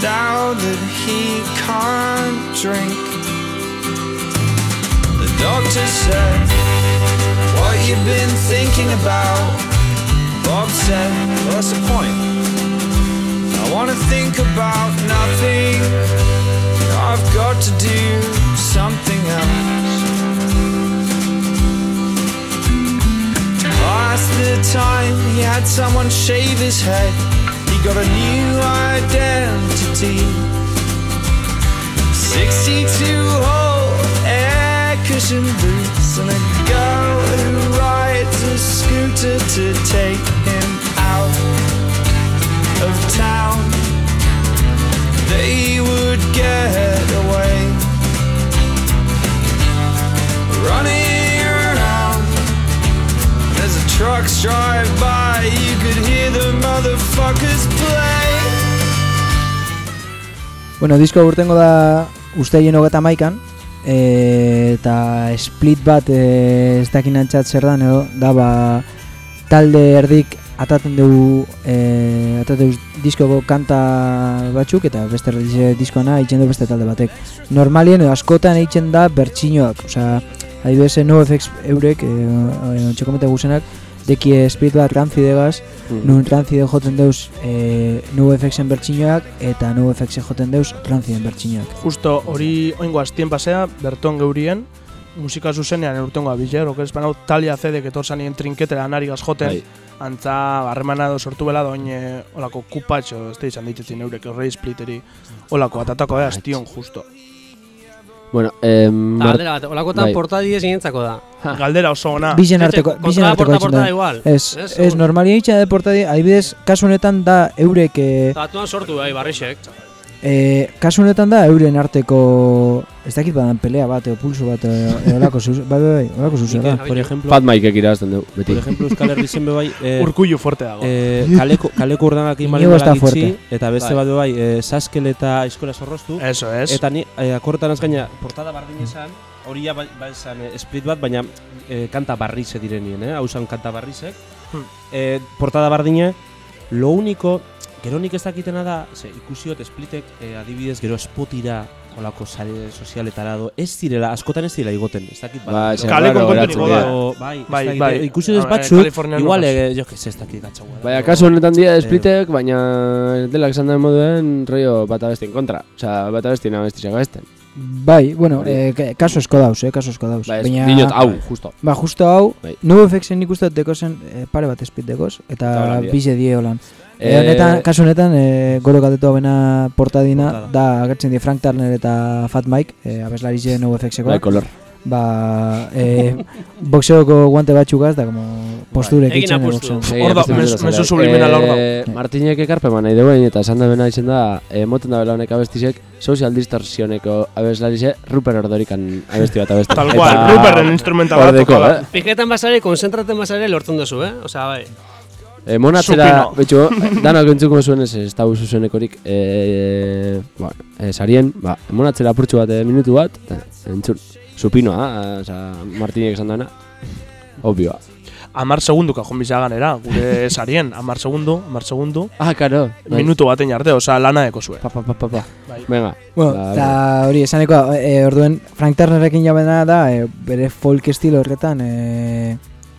now that he can't drink? The doctor said, What you been thinking about? Bob said, Well, that's the point. I wanna think about nothing. I've got to do something else. Pass the time, he had someone shave his head. He got a new identity. 62 hole air cushion boots and a girl who rides a scooter to take him out of town they would get away. Running trucks drive by, you could hear the motherfuckers play. Bueno, disko urtengo da usteien hogeta maikan, e, eta split bat e, ez dakin antzat zer dan edo, da ba talde erdik ataten dugu e, ataten dugu diskoko kanta batzuk eta beste diskoana eitzen du beste talde batek. Normalien askotan eitzen da bertsinoak, osea, adibidez NoFX eurek, e, e, txekomete guzenak, deki split bat ranzidegaz, nun rancide joten deuz e, NoFXen bertsinoak eta NoFX joten deuz ranciden bertsinoak. Justo hori oingo astien pasea, berton geurien, musika zuzenean urtengoa biler, oker espanau talia zedek etorzanien trinketera anarigaz joten, Bai. antza barremana edo sortu bela doin e, olako kupatxo, ez da izan ditetzen eurek horrei splitteri, olako atatako da, astion justo. Bueno, em... Ta, galdera bat, olakotan bai. portadidez inentzako da. Galdera oso ona. Bizen arteko, bizen arteko porta, porta igual. Ez, Ez, ez, normalia eitzen da deportadi, adibidez, kasu honetan da eurek, e, Eta atuan sortu bai, barrixek. e, kasu honetan da euren arteko ez dakit badan pelea bat, edo pulso bat, edo edo olako zuz, bai, bai, bai, olako zuz, da. Por ejemplo, Fat Mike irabazten du, beti. por ejemplo, Euskal Herri zen bai, eh, Urkullu forte dago. eh, kaleko, kaleko urdanak da bada gitzi, fuerte. eta beste Bai. bat bai, eh, Saskel eta Eskola Zorroztu, Eso es. Eta ni eh, akortan az gaina portada bardin esan, hori ja bai, bai esan eh, split bat, baina eh, kanta barrize direnien, eh? Hau zan kanta barrizek. Hmm. Eh, portada bardine, lo único, gero nik ez dakitena da, ze, ikusiot splitek eh, adibidez gero spotira olako sare sozialetara do, ez direla, askotan ez direla igoten, ez dakit bat. Ba, konturik geratzen moda. dira. Gero, bai, Bai, dakit, bai. eh, ikusi Ah, batzuk, Kalifornian igual, eh, jo que ez dakit gatzaua. Baina, kasu honetan dira splitek, baina dela esan den moduen, rollo bat abestien kontra. Osa, bat abestien abestizak abesten. Bai, bueno, eh, ka- kaso esko dauz, eh, kaso esko dauz. Ba, Baina, dinot, hau, justo. ba, justo hau, Bai. NoFX-en nik uste dut dekozen eh, pare bat espit dekoz, Eta eta holan die. bize die holan. Eh, E, honetan, kasu honetan, e, goro katetu bena portadina, Portada. da agertzen die Frank Turner eta Fat Mike, e, abeslari zen Bai, NoFX-ekoak. kolor. ba, e, boxeoko guante batxukaz, da, como posturek Egin itzen apustu. boxean. Hor da, mes- mezu subliminal hor dago. Eh, Martinek ekarpen man nahi duen, eta esan da bena izen da, eh, moten da bela honek abestizek, social distorsioneko abeslarize, Ruper ordorikan abesti bat abesten. Tal cual, Ruperren instrumental bat Ordeko, tokala. eh? Piketan basare, konzentraten basare lortzen duzu, eh? Osea, bai. E, monatzera, betxo, danak entzuko zuen ez, ez da buzu zuenekorik, e, bueno, e, sarien, ba, monatzera apurtxu bat e, minutu bat, eta entzun, supinoa, oza, Martinek esan dana, obvioa. Amar segunduka joan bizagan era, gure sarien, amar segundu, amar segundu, Ah, karo, minutu baten arte, osea, lana eko zuen. Pa, pa, pa, pa, pa. Bai. Venga, Bueno, Ba, eta hori, esaneko, e, orduen, Frank Turnerrekin jabena da, e, bere folk estilo horretan, e,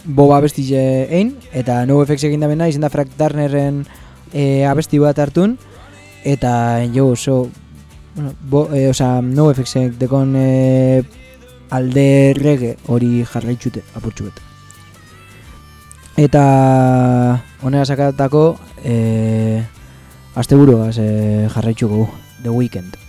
boba abestize ein, eta NoFX egin dabena, izan da Frank Turnerren e, abesti bat hartun, eta jo oso, bueno, bo, e, osa, NoFXek dekon e, alde reggae hori jarraitzute, apurtxu bet. Eta honera sakatako, e, asteburuaz e, jarraitzuko gu, The Weeknd.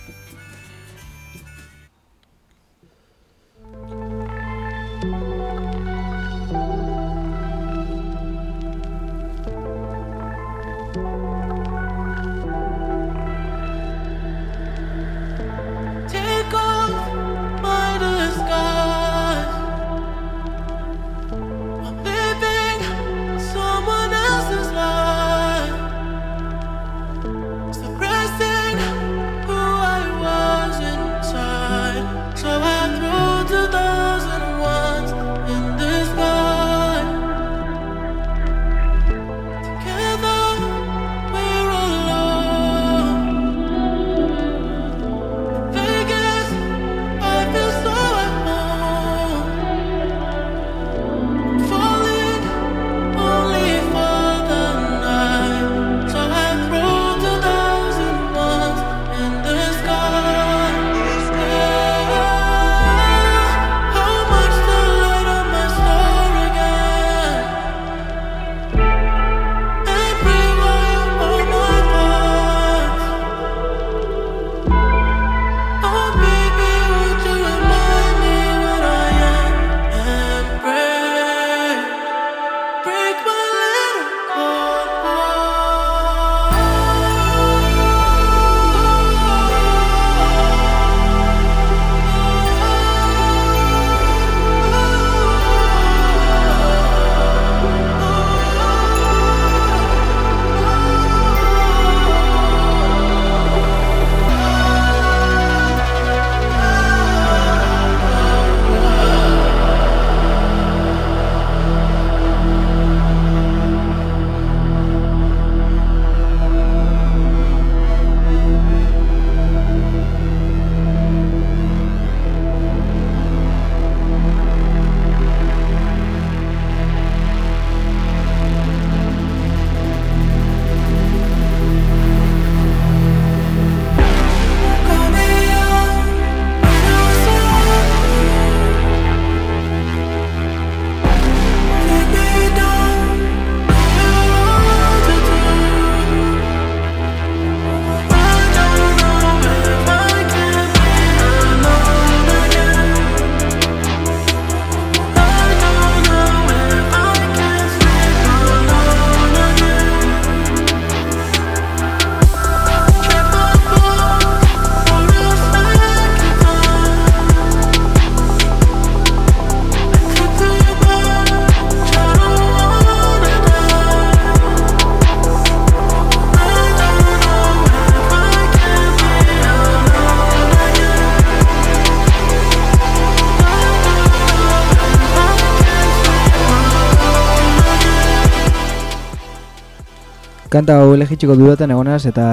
Kanta hau elegitxiko dudatan egonaz eta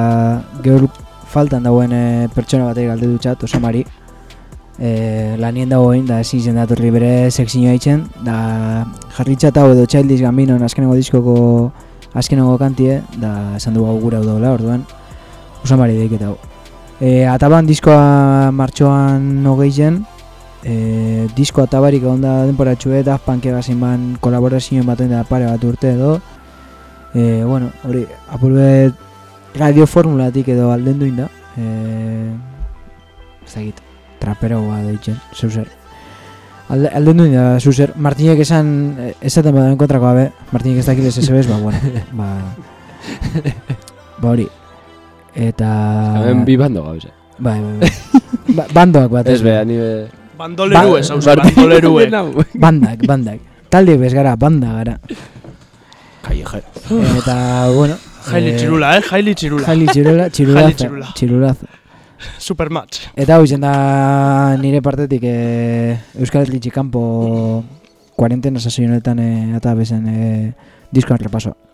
geur faltan dagoen e, pertsona bateri galde dutxat, osamari. E, lanien dagoen, da ezin zen datorri bere sekzioa itzen, da jarritxat hau edo Childish Gambinon azkenengo diskoko azkenengo kantie, da esan dugu hau gure hau daula, orduan, osamari deiketa hau. E, ataban diskoa martxoan hogei zen, e, disko atabarik egon da denporatxue, Daft Punk egazin ban kolaborazioen baten da pare bat urte edo, e, bueno, hori, apurbe radio formulatik edo alden duin da, e, ez dakit, traperagoa deitzen, zeuzer. Alde, alden duin da, zeuzer, Martinek esan, eh, esaten badan kontrakoa be, Martinek ez dakit ez ez ba, bueno, ba, ba hori. Eta... Hemen bi bando gauze. Bai, bai, bai. ba, bandoak bat. Ez beha, ni be... Bandoleru ez, hau bandoleru Bandak, bandak. Talde bez gara, banda gara. Callejero. Eta, bueno... Jaili txirula, eh? Jaili txirula. Jaili txirula, Jaili txirula. Txirulazo. Supermatch. Eta hau izan da nire partetik e, Euskal Herritxi kanpo kuarentena sasoi honetan e, eta bezen e, diskoan repasoa.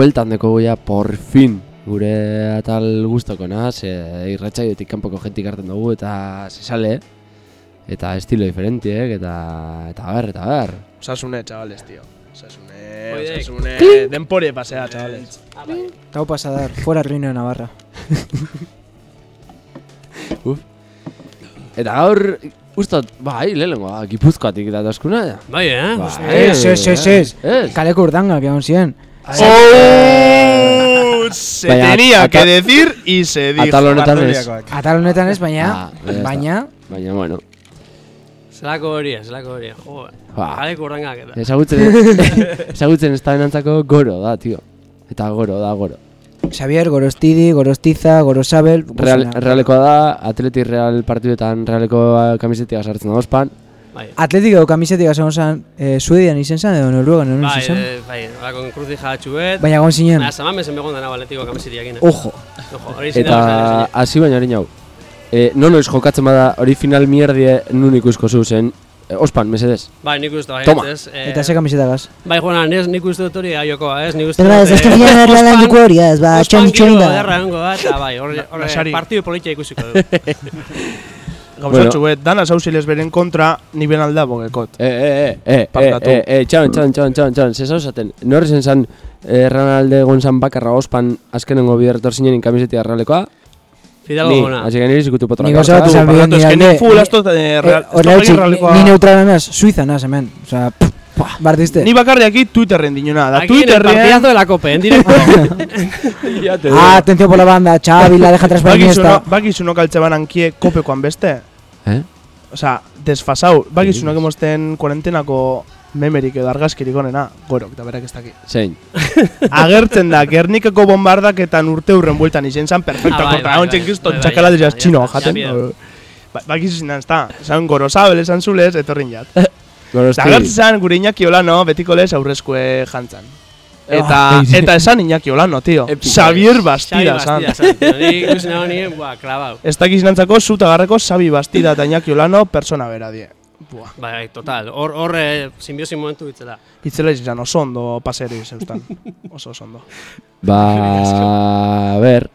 Bueltan deko ya por fin gure atal guztoko naz, e, irratxaiotik kanpoko jentik hartzen dugu eta se sale, eta estilo diferentiek, eta, eta ber, eta ber. Osasune, chavales, tío. Osasune, Oidek. osasune. Denpore pasea, chavales. Eta hau pasadar, fuera Reino de Navarra. Eta gaur, ustot, bai, lehenengoa, gipuzkoatik eta toskuna, ja. Bai, eh? Bai. Ez, ez, ez. Ez. Kaleko urdangak egon ziren. Oh, se Baina, tenía ata- que decir y se dijo. Atal honetan ez. Atal honetan ez, baina, Ah, baina, Baina, bueno, Zelako horia, zelako horia. Jo, Ba. jaleko urrangak eta. ezagutzen, ezagutzen ez da benantzako goro da, tio. Eta goro da, goro. Xavier, Gorostidi, Gorostiza, Gorosabel, Real, guzena. realeko da, atleti real partiduetan realeko kamisetia sartzen da ospan. Bai. Atletik edo kamisetik egon zan, eh, Suedian izen zan, edo Noruegan, edo Bai, izen zan. eh, bai, olako kruzi jatxuet. Baina egon zinen. Baina, zaman bezen begon dana baletiko kamisetiakin. Ojo. Ojo, hori Eta hasi baina hori hau. E, no noiz jokatzen bada hori final mierdie nun ikusko zu zen. E, ospan, mesedez. Bai, nik uste bai, Toma. ez. Eh, Eta ze kamisetagaz. Bai, joan, nes, nik uste dut hori aiokoa, ez? Nik uste Pero ez que ya la la dukoria, ez ba, txon txon da. da. Derra egongo da, eta bai, horre, horre, Lasari. partidu politia ikusiko du. Gauzatxu, bueno. dana zauziles beren kontra, ni ben alda bogekot. E, e, e, e, e, Parkatu. e, e, txan, txan, txan, txan, txan, zesa osaten. Norri zen zan, e, Ronalde gonzan bakarra ospan azkenengo biderretor zinen kamisetia realekoa. Fidalgo Ni, gona. así que nire zikutu potra. Ni gozatu zan bidean es que nire ni full asto real. Ni neutrala naz, Suiza naz hemen. Osa, bartizte. Ni bakarri aquí Twitterren dinuna. Da Aquí en el Twitterren... de la Copa, en directo. Ah, atención por la banda, Xavi la deja atrás para Bakizu Iniesta. no, bakizu no kaltze banan kie kopekoan beste. Eh? Osea, desfasau. Bakizu no kemosten kuarentenako memerik edo argazkirik onena. Gorok, da berak ez daki. Zein. Agertzen da, Gernikako bombardaketan urte hurren bueltan izen zan, perfecto, Ah, bai, bai, ontsen bai, kiston bai, txakala bai, dira ya txino ya jaten. Ba- Bakizu zinan, ez da. Esan gorosabel, esan zulez, etorrin jat. Gorosti. Da agertzen zan, gure Iñaki Olano, betiko lez aurrezkue jantzan. Eta, Ah, eta esan Iñaki Olano, tío. Epikoa. Xavier Bastida zan. tío. Ni buah, klabau. Ez dakiz nantzako, zuta garreko Xavi Bastida eta Iñaki Olano persona bera die. Buah. Bai, bai, total. Hor, hor, eh, simbiosi momentu bitzela. Itzela izan oso ondo paseri zeustan. Oso oso ondo. Ba, ber,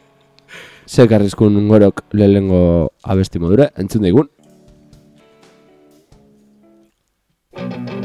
ze karrizkun gorok lehengo abesti modure, entzun daigun. Thank you.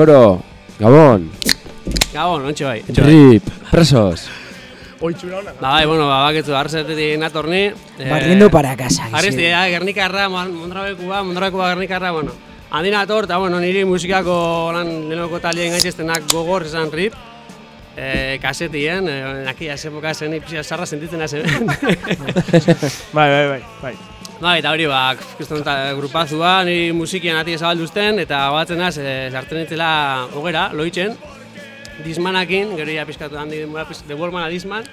Goro, Gabon, Gabon, ontsi bai. bai. Rip, presos. Oitxura honak. Ba, bai, bueno, ba, baketzu, arzetetik natorni. eh, Barriendo para casa. Arrizti, ja, Gernikarra, Mon- Mondrabekua, Mondrabekua Gernikarra, bueno. Handi nator, eta bueno, niri musikako lan lehenoko talien gaitxestenak gogor esan rip. Eh, kasetien, eh, nakia epoka zen ipsia sarra sentitzen hazen. Bai, bai, bai, bai. Bai, eta hori, ba, kriston eta grupazua, niri musikian ati zabalduzten, eta batzen az, e, sartzen nintzela hogera, loitzen, dismanakin, gero ia pizkatu handi denbora, piz- The Wallmana disman,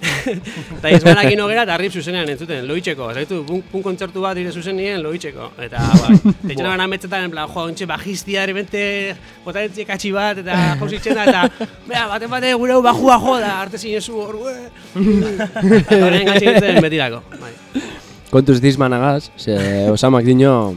eta dismanakin hogera, eta rip zuzenean entzuten, loitzeko, zaitu, pun, pun kontzertu bat dire zuzenien, loitzeko, eta, bai, teitzen gana metzetan, en plan, jo, ontxe, bajistia, erebente, potentzie katxi bat, eta jauzitzen da, eta, bera, baten bate, gure hau bajua jo, arte zinezu hor, ue, horren gatzik nintzen betirako, bai. Kontuz dismanagaz, se Osamak dino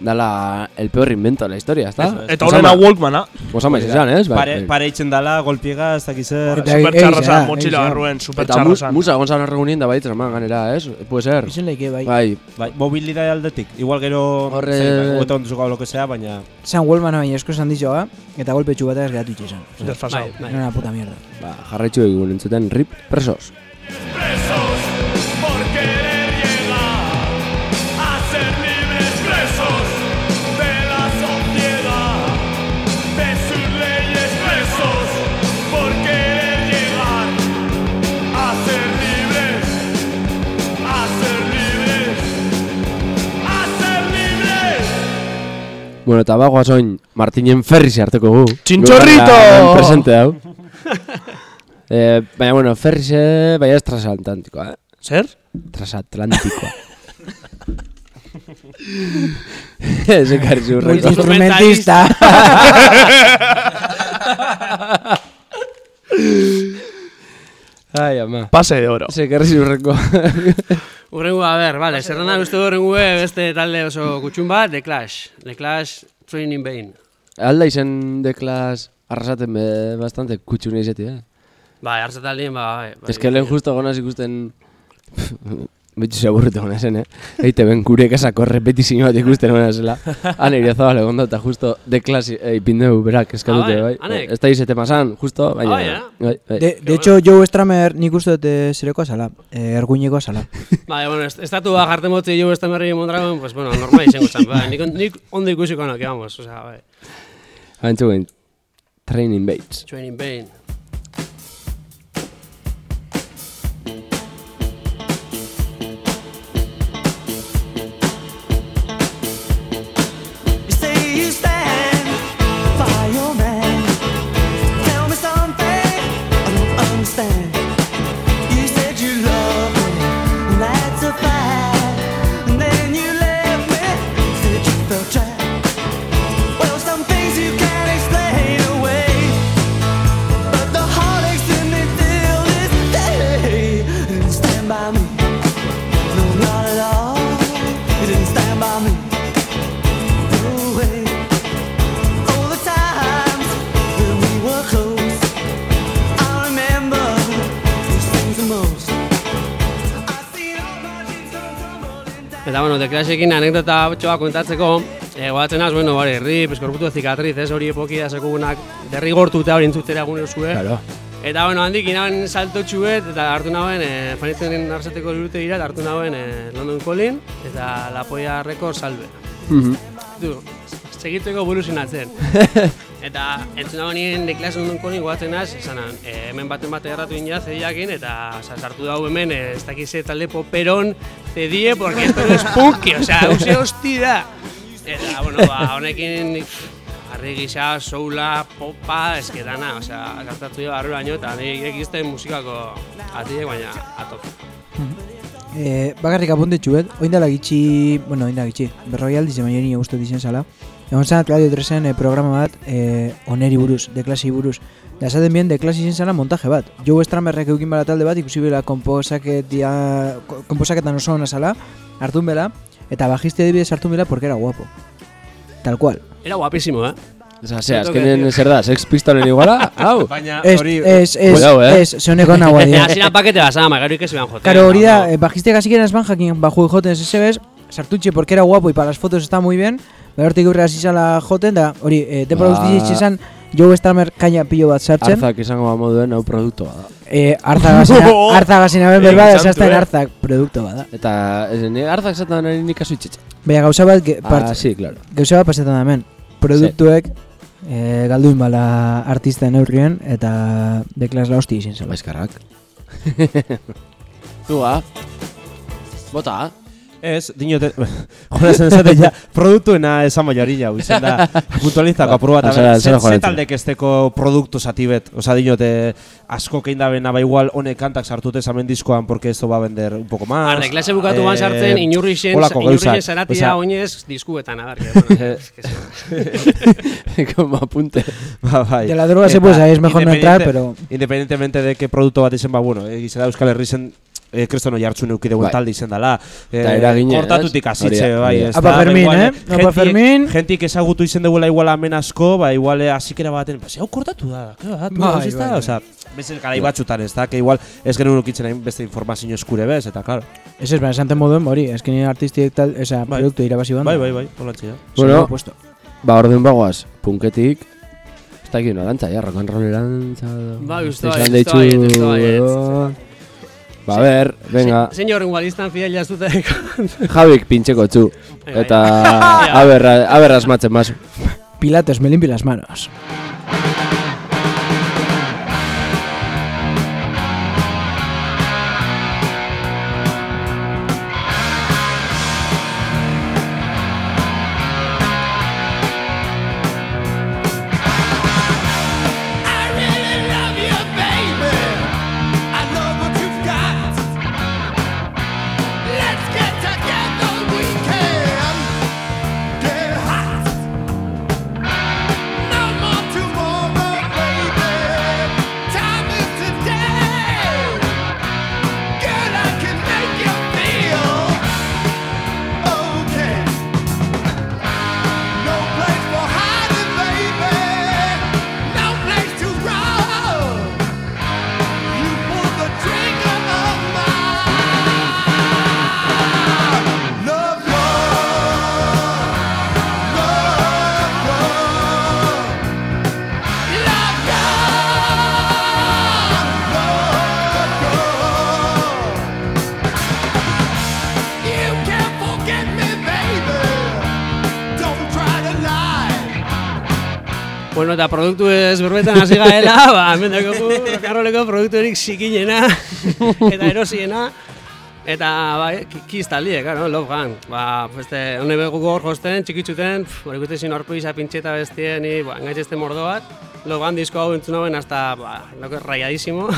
dala el peor invento de la historia, ¿está? Eta horrena Walkmana. Osama izan, ez? Bai, Pare, bai. pare itzen dala, golpiga, ez dakiz zer. Eta- Super Ei, txarra ei, zan, ei, motxila ei, barruen, super Eta txarra mus, zan. musa gonzalo regunin da baitzen man ganera, ez? Puede ser. Izen leike, bai. Bai, Bai, mobilidade aldetik. Igual gero... Horre- Hogeita onduzuko hau lo que sea, baina... San Wallman baina esko esan ditxoa, eta golpetxu bat ez geratu itxesan. Desfasado. Bai, bai. Una puta mierda. ba, jarraitzu egun entzuten rip presos. por Bueno, eta bagoa soin Martinen Ferris hartuko gu. Txintxorrito! Presente hau. eh, baina, bueno, Ferris, eh, baina ez transatlantikoa, eh? Zer? Transatlantikoa. Ez ekarri zurreko. Multi-instrumentista. Ai, ama. Pase de oro. Ez ekarri zurreko. Urrengo, a ber, vale, zerrena uste urrengo beste talde oso kutxun bat, The Clash. The Clash Training Bane. Alda izen de klas arrasaten be, bastante kutxune izeti, eh? Bai, hartzataldien, ba, bai. bai. Ez que lehen justo gonaz ikusten... Betxu zaburretu gona zen, eh? Eite ben gure kasako repetizio bat ikusten gona zela. Han egia zabale gondo eta justo de klasi eh, ipindeu berak eskatute, Ah, bai, bai. hanek. Ez da izete masan, justo, baina... Ah, bai, bai. De, de hecho, Joe Stramer nik uste dut eh, zerekoa zala, eh, erguineko zala. Bai, bueno, est- estatu bat jarten motzi jo beste merri mondragon, pues bueno, normal izango zen, bai. Nik, nik ondo ikusiko noki, vamos, osea, bai. Bantzu guen, Training Bates. Training Bane. The Clashekin anekdota txoa kontatzeko, eh, goatzen az, bueno, bari, rip, eskorbutu zikatriz, ez hori epoki da sekugunak derrigortu eta hori entzutera gune zue. Claro. Eta, bueno, handik inaben salto txuet, eta hartu nauen, e, fanitzen arzateko lurute dira, hartu nauen e, London Calling, eta La Polla Record salve. Mhm. Du, segitzeko evoluzionatzen. eta entzun dago nien Clash London Calling goatzen az, esanan, e, hemen baten bate erratu ina zeiakin, eta oza, sartu dago hemen, e, ez dakize talde poperon, cedie, porque esto es punky, osea, hause hosti da. Eta, bueno, ba, honekin, harri gisa, soula, popa, eske dana, osea, gartatu dira barruraino, eta nik ekizten musikako atilek, baina atok. Eh, bakarrik apunte txuet, oindala gitxi, bueno, oindala gitxi, berroi aldiz emaio nire guztu dizen zala. Egon zan Claudio Tresen eh, programa bat, eh, oneri buruz, de klasi buruz. Da esaten bien, de klasi izen zala montaje bat. Joe Stramerrek eukin bala talde bat, ikusi bela komposaketia, ko- komposaketan oso ona zala, hartun bela, eta bajiste adibidez hartun bela porque era guapo. Tal cual. Era guapísimo, eh? Osa, ze, azkenen zer da, Sex Pistolen iguala? Hau! Baina hori... ez, ez, Cuidado, eh. ez, zeoneko nagoa Eta dira. hasieran pakete basama, gero ikesi behan joten. Claro, hori da, eh, bajiste casi que eras ban jakin bajo joten ese ves, sartuche porque era guapo y para las fotos está muy bien, Ba, hortik aurrera hasi zala joten, da, hori, e, temporal Ba. izan, Joe Stammer kaina pilo bat sartzen. Arzak izango ba moduen hau produktu bada. E, artzagazina, artzagazina ben berba, Egin esazten santu, eh? artzak produktu bada. Eta, ez, ni arzak zaten ari nik kasu itxetxe. Baina gauza bat, ge, part, Ah, sí, claro. gauza bat pasetan hemen. Produktuek e, galduin bala artista neurrien eta deklas la hosti izin zela. Baizkarrak. Zua. Bota. Ez, dinote, jona zen zate ja, produktuena esan hori jau, izan da, puntualizako apurua, eta zera- ze- zera ze joan taldek esteko produktu zati bet, oza, dinote, asko kein da bena, ba igual, honek kantak sartute zamen diskoan, porque esto va a vender un poco más. Arde, klase bukatu ban sartzen, inurri zen, holako inurri zen zaratia oinez diskuetan, a ber, que, bueno, es que se- Como apunte. Ba, bai. De la droga se puede, ahí es mejor no entrar, pero... Independientemente de que produktu bat izen, ba, bueno, egize da Euskal Herri zen, eh, krestono jartzu neuki deuen Bai. talde izen dala. Eh, Eta eraginez, kortatutik azitze, bai. ez Apa Fermin, igual, eh? Apa Fermin. Gentik ezagutu izen deuela igual hemen asko, ba, igual eh, azikera baten, ba, hau kortatu da, que bat, Bai, bai, ez bai, da, bai. osea, beste garai batzutan, ez da, que igual ez genuen ukitzen hain beste informazio eskure bez, eta claro. Ez ez, baina esanten moduen, hori, esken artistiek tal, esa, Bai. produktu irabazi ban. Bai, bai, bai, holantxe da. Bueno, ba, orduan bagoaz, punketik, ez da egin arantza, ja, rock and roll erantza. Ba, uste Izan baiet, Ba, ber, venga, Se- Señor gualistan fidel jaztute. Javik pintxeko txu. Bai, bai. Eta aberra, aberra asmatzen mazu. Pilatos, me limpio las manos. Bueno, eta produktu ez berbetan hasi gaela, ba, hemen dagogu rokarroleko produkturik zikinena eta erosiena. Eta, ba, kiz taldie, claro, Love Gun. Ba, beste, hone begu gor josten, txikitzuten, hori gute zin horpo isa pintxeta bestien, ni, ba, engaitxeste mordo bat. Love Gun disko hau entzun hauen hasta, ba, loko rayadísimo.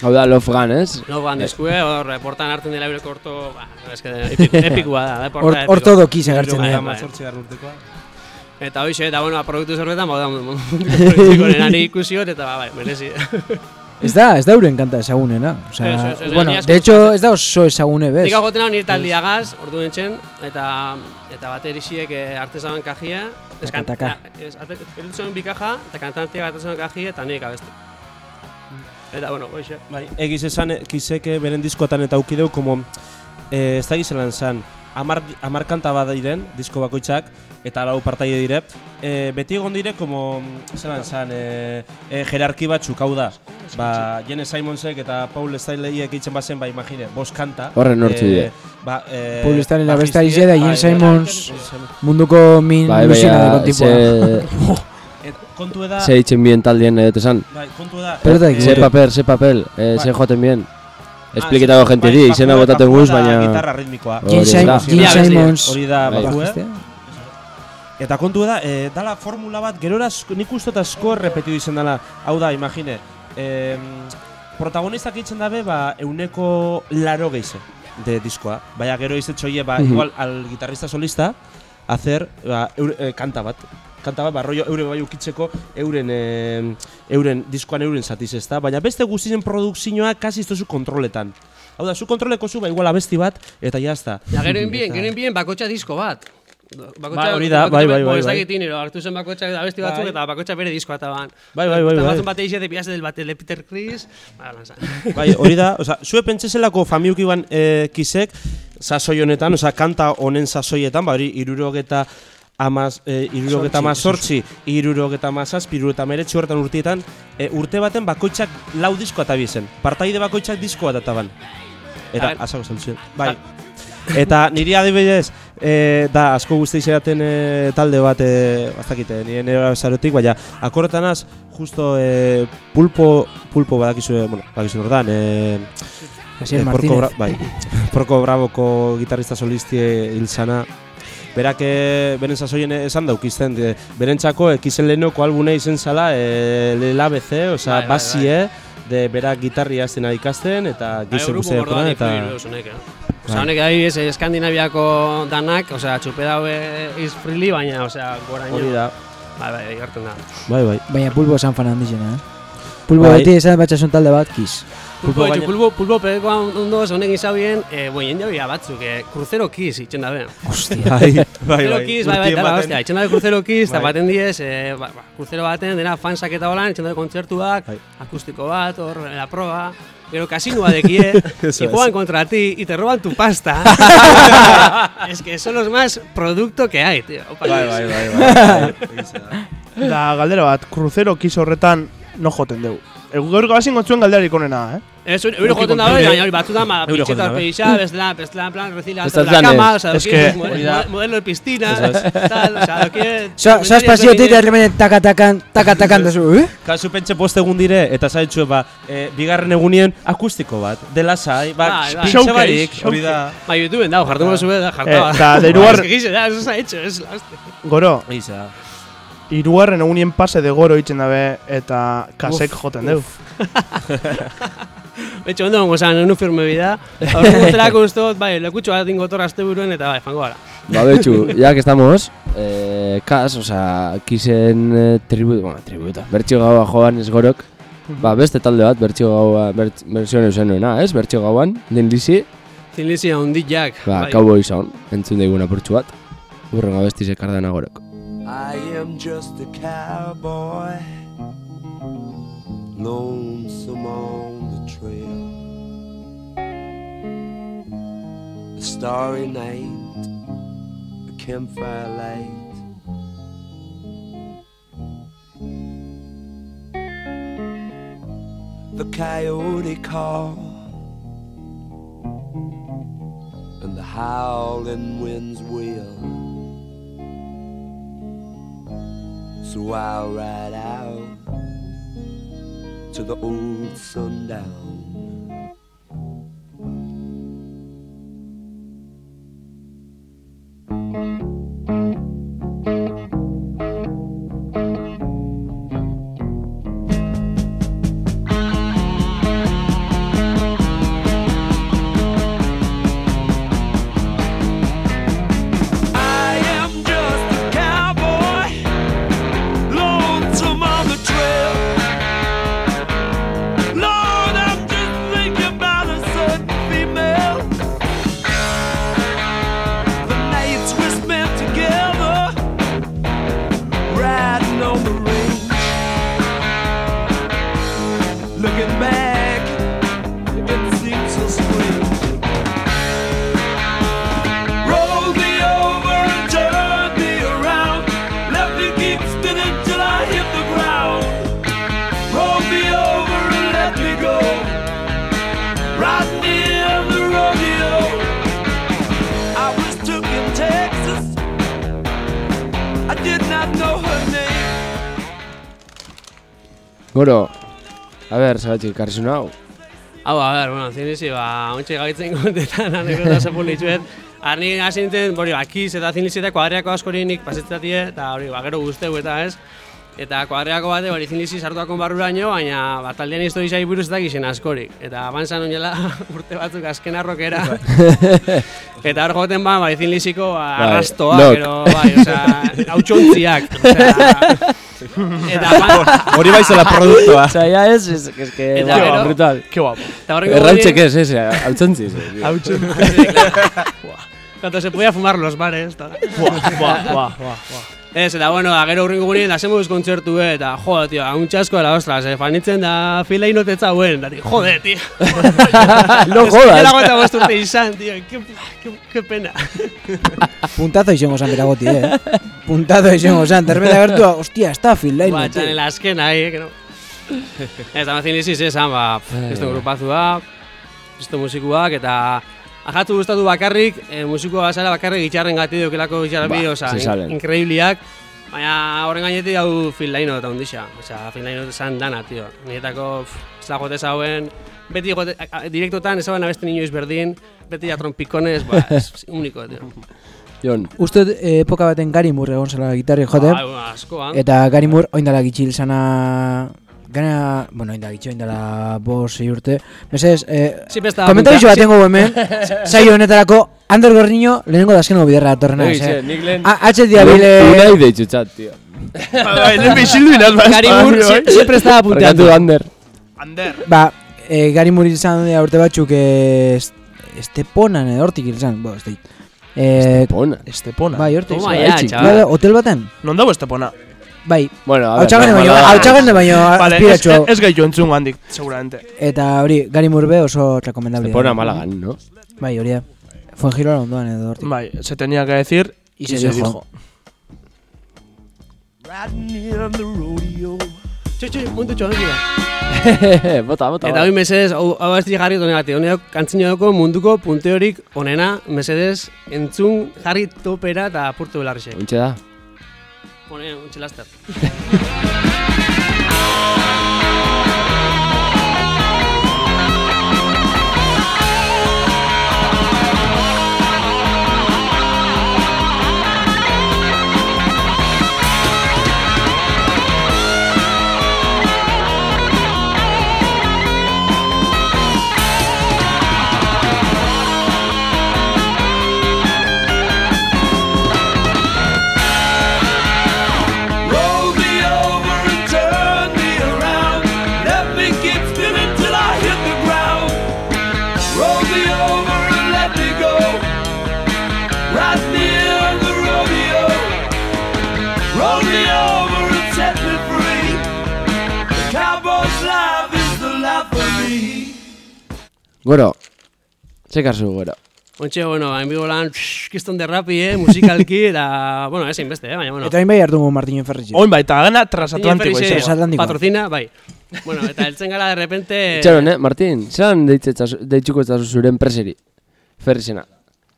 Hau da Love Gun, ez? Love Gun diskue, hor, eh, portan hartzen dela eureko orto, ba, eske, epikua da, da, porta Or- epiko. ortodokiz agertzen Bai, dira. bai. Eta hoxe, eta bueno, produktu zerbetan, ba, da, ikusiot, eta ba, bai, merezi. Ez da, ez da euren kanta ezagunena. O sea, ez, ez, bueno, de hecho, ez da oso ezagune, bez? Nik agoten hau nire taldiagaz, ordu entxen, eta, eta bat erixiek eh, artesaban kajia. Ate- erutzen bikaja, eta kantantiak artesaban kajia, eta nik abeste. Eta, bueno, hoxe. Bai, egiz esan, kizeke beren diskoatan eta aukideu, como, eh, ez da gizelan zan, amar, amar kanta bat diren, disko bakoitzak, eta lau partaide dire, eh, beti egon dire, como, zelan zan, eh, eh, jerarki batzuk, hau da, ba, Jene Simonsek eta Paul Stanleyek eitzen bazen, ba, imagine, bost kanta. Horren nortzu dire. Ba, eh, Paul la beste bajistie, aize da, bai, Gene bai, Simons bai. munduko min Bai, bai, ilusiona ja, de kontipoa. ze... Et, kontu da, Ze eitzen bien taldien edo esan. bai, kontu da, Pelota eh, Ze papel, ze papel, eh, Bai. ze joten bien. Ah, Espliketago ze- gente bai, di, izena bajua- botaten guz, baina... Gitarra ritmikoa. Da, Simons Hori da, Bai. bajue. bajistea. Eta kontu da, e, dala formula bat, gerora nik uste dut asko repetidu izan dela. Hau da, imagine, e, protagonistak itzen dabe, ba, euneko laro geize de diskoa. Baina gero izetxoie, ba, Mhm. igual, al gitarrista solista, hacer, ba, eure, e, kanta bat. Kanta bat, ba, rollo, eure bai ukitzeko, euren, e, euren, diskoan euren zatiz ezta. Baina beste guztien produkzioa kasi ez duzu kontroletan. Hau da, zu kontroleko zu, ba, igual abesti bat, eta jazta. Ja, gero enbien, Eta- gero enbien bakotxa disko bat. Bakotxa, Ba, hori da, bai, bai, bai, Ez bai. dakit inero, hartu zen bakotxa abesti batzuk Bai. eta bakotxa bere diskoa eta ban. Bai, bai, bai, Eta bai. batzun bate ize de piase del bate de Peter Chris. Ba, lanza. Bai, hori da, oza, zue pentsezelako famiuki ban e, kisek, sasoi honetan, oza, kanta honen sasoietan, ba, hori, irurogeta amaz, e, irurogeta amazortzi, irurogeta amazazpi, irurogeta meretzi horretan urtietan, e, urte baten bakoitzak lau disko eta zen. Partaide bakoitzak disko bat ataban. Eta, azago zeltzen. Bai. Eta niri adibidez, e, da, asko guzti izaten e, talde bat, e, bazakite, nire nire bezarotik, baina, akorretanaz, justo e, pulpo, pulpo badakizu, bueno, badakizu nordan, e, Eh, Porco Martínez. Bra- bai. Porco Bravoko gitarrista solisti hil zana. Berak eh, beren sasoien esan daukizten, de, berentzako ekizen lehenoko albune izen zala, e, el ABC, osea, Bai, bai, basie, de berak gitarria azten ikasten, eta Bai, guztia gordoan eta... eh? Osa, Bai. honek adibidez, eh, Eskandinaviako danak, osea, txupe daue iz frili, baina, osea, goraino. Hori da, Bai, bai, igartzen da. bai, bai. Baina pulbo esan fan handizena, eh? Pulbo Bai. beti esan batxasun talde bat, kiz. Pulpo, Pulpo pulpo, pulpo, pulpo pedekoan ondo, honek izabien, eh, buen jende hori batzuk, eh, Crucero Kiss itzen dabe. Hostia. Bai, bai, Crucero bai. Kiss, bai, bai, baten- hostia, itzen dabe Crucero Kiss, eta Bai. baten diez, eh, ba, ba, Crucero baten, dena fansak eta holan, itzen dabe kontzertuak, Bai. akustiko bat, hor, la proba, Gero kasinua dekie, Eso y es. juegan contra ti y te roban tu pasta. es que son los más producto que hay, tío. Opa, Bai, Luis. bai, bai, bai. Da, galdera bat, kruzero kiz horretan no joten dugu. Egu gaur gabazin gotzuen galderik onena, eh? Ez, euro joten da hori, baina hori batzutan, ba, Euro joten pitxeta da, peixa, bestela, bestela, plan, recicla Estás la cama, o sea, Es da. modelo de piscina, es. tal, o sea, lo que... Sa, sa espaziotik da erremen taka-takan, taka-takan dazu, eh? Kasu pentsa post egun dire, eta zaitxu, ba, e, bigarren egunien akustiko bat, dela zai, ba, Bai, bai. pintxe barik, hori da. Ba, YouTubeen dago, jartuko zube da, Eh, jartaba. eta da Es que gize da, eso hecho, es la hostia. Goro, Eiza. hirugarren egunien pase de goro itzen dabe eta kasek joten dugu. Betxo, ondo gongo zan, enu firme bida. Horren guztelako ustot, bai, lekutxo bat dingo torra azte buruen, eta bai, fango gara. Ba, betxu, ya que estamos, eh, kas, osea, kisen eh, tributo, bueno, tributo, bertxio gaua joan ez gorok, ba, beste talde bat, bertxio gaua, bert, berzioen eusen nuena, ez, bertxio gauan, den lizi, Zinlizia hondit jak. ba, bai. cowboy sound, entzun daiguna portxu bat, urrenga besti sekardana gorok. I am just a cowboy, lonesome starry night, a campfire light. The coyote call and the howling winds wail. So I'll ride out to the old sundown. I Goro, a ber, zabatxik, karrizun hau. Hau, a ber, bueno, zinizi, ba, ontsi gaitzen kontetan, anekdota sepun litzuet. Arni hasi nintzen, bori, ba, kiz eta zinlizi eta kuadriako askorinik pasetzatie, eta hori, ba, gero guzteu eta ez. Eta kuadriako bate, hori zinlizi sartuakon barruraino, baina bat taldean izto izai buruz eta gizien askorik. Eta abantzan oinela urte batzuk azken arrokera. eta hor joten ba, bai zinliziko ba, Bai, arrastoa, lock. gero, bai, osea, hautsontziak. Osea, eta ba, Hori baizela produktua. Osea, ya es, es, es que, Eta wow, gero- brutal. Ke guapo. eta horrengo Errautxek guri- ez, ez, hau txontziz. Cuando se podía fumar los bares. Buah, buah, buah, buah. Ez, eta bueno, da, gero urringo gurien, da zemuz kontzertu, eh, eta jode, tío, hauntxe txasko dela, ostras, eh, fanitzen da fila inotetza guen, da, jode, tío. No jodas. Era gueta bost urte izan, qué, qué pena. Puntazo izango zan beragoti, eh? puntado izango zan, terbeta gertu, hostia, ez da fil lain. Ba, txanela azken ahi, eh, que no. Eta mazin iziz esan, ba, esto grupazua, esto musikuak, eta ajatu gustatu bakarrik, e, musikoa bazara bakarrik gitxarren gati dukelako gitxarren Ba, bi, oza, salen. in, increíbliak, baina horren gainetik hau finlaino eta ondixa, oza, finlaino zan dana, tio. Nietako, ez da jote zauen, beti jote, direktotan ez zauen abesten inoiz berdin, beti ja trompikones, ba, es único, tio. Jon, Uste eh, epoka baten Gary Moore egon zela gitarri jote. Ba, askoan. Eta Gary Moore oindala gitxil zana... Gana, bueno, oindala gitxil, oindala bos, urte. Mesedez, eh, Siempre estaba komentario apunta- bat tengo hemen, saio honetarako, Ander Gorniño lehenengo dazkeneko biderra datorrena. Egize, eh. nik lehen- A- H diabile... Unai deitzu txat, tio. Bai, lehen bizilu inaz, ba, Gary Moore sie- siempre estaba Barkatu apunteando. Ander. Ander. Ba, eh, Gary Moore izan dira urte batzuk eh, est- Esteponan edo hortik izan, bo, ez dit. Eh, Estepona. Estepona. bai, hortik. Toma. Bai, Hotel baten? Non dago Estepona? Bai, Bueno, a hau ver. txagan baino, normala- hau txagan baino Vale, ez, aspiratxu hau. ez gaitu entzun handik, seguramente. Eta hori, Gary Moore be oso rekomendable. Estepona Malagan, no? Bai, hori da. Fuengirola ondoan edo hortik. Bai, se tenía que decir Y se dijo. Riding near the rodeo. Txo, txo, mundu txo, honetira. bota, bota. Eta hoi mesedez, hau ez jarri dut honegati, honegati, kantzina doko munduko punteorik onena, mesedez, entzun jarri topera eta apurtu belarrixe. Untxe da. Hone, untxe laster. Zekarzu, goro. Ontxe, bueno, hain bigo lan, kiston derrapi, eh, musikalki, eta, bueno, ezin beste, eh, baina, bueno. Eta hain bai hartu Martinen Ferritzi. Oin baita, gana transatlantiko. Transatlantikoa. Patrocina, bai. Bueno, eta eltzen gara de repente... Txaron, eh, Martin, zelan deitzuko etzazu zure enpreseri? Ferrizena.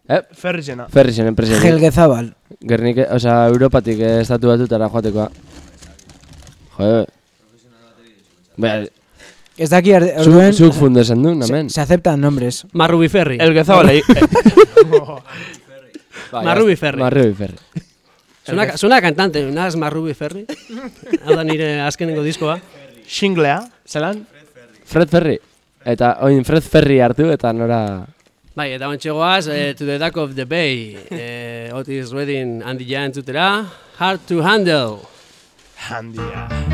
Eh? Ferrizena. Ferrizen enpreseri. Helge Zabal. Gernik, osea, Europatik eh, estatu batutara joatekoa. Jo, Bea, Ez daki arde, orduen, zuk esan du, namen. se aceptan nombres. Marrubi Ferri. El Gezabal Bai, Marrubi Ferri. Marrubi Ferri. Zuna, zuna kantante, naz Marrubi Ferri. Hau da nire azkenengo diskoa. Xinglea. Zelan? Fred Ferri. Eta oin Fred Ferri hartu eta nora... Bai, eta ontsegoaz, eh, To the Duck of the Bay, eh, Otis Redding handi ja entzutera, Hard to Handle. Handia.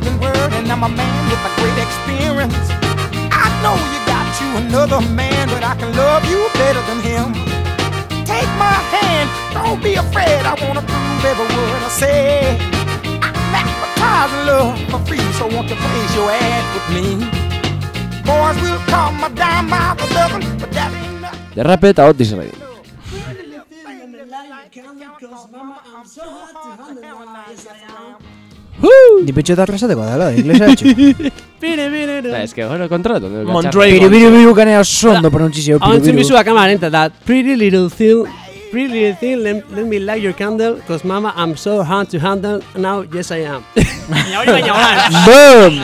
Than word, and I'm a man with a great experience. I know you got you another man, but I can love you better than him. Take my hand, don't be afraid. I wanna prove every word I say. I'm advertising love for free, so won't you place your ad with me? Boys will call my dime by the dozen, but that ain't nothing. Derrape eta Otis Redding. Ni petxo eta klasateko dela, da, inglesa etxu. Pire, pire, Eta ez que gero kontratu. no, Montrey. Biru, biru, biru kanea oso ondo pronuntzizio, Hau biru, entzun biru. bizua kamaren, eta that pretty little thing, pretty little thing, let, let me light your candle, cause mama, I'm so hard to handle, now, yes I am. Baina hori baina holan. Boom!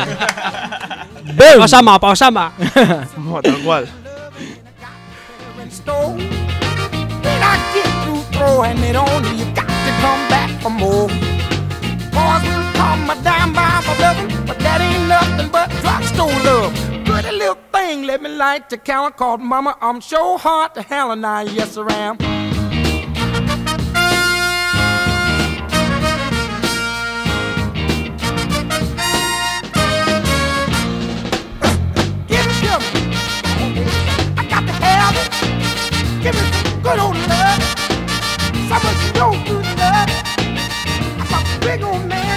Boom! Pausama, pausama. Bueno, tal cual. in store. When I get through throwing it on you, you got to come back for more. on my dime by my lover, but that ain't nothing but drugstore love. Pretty little thing, let me light the counter called Mama. I'm so hard to hell and I, yes, I am. Give it to me. I got to have it. Give me some good old love. Some of you don't do love. I'm a big old man.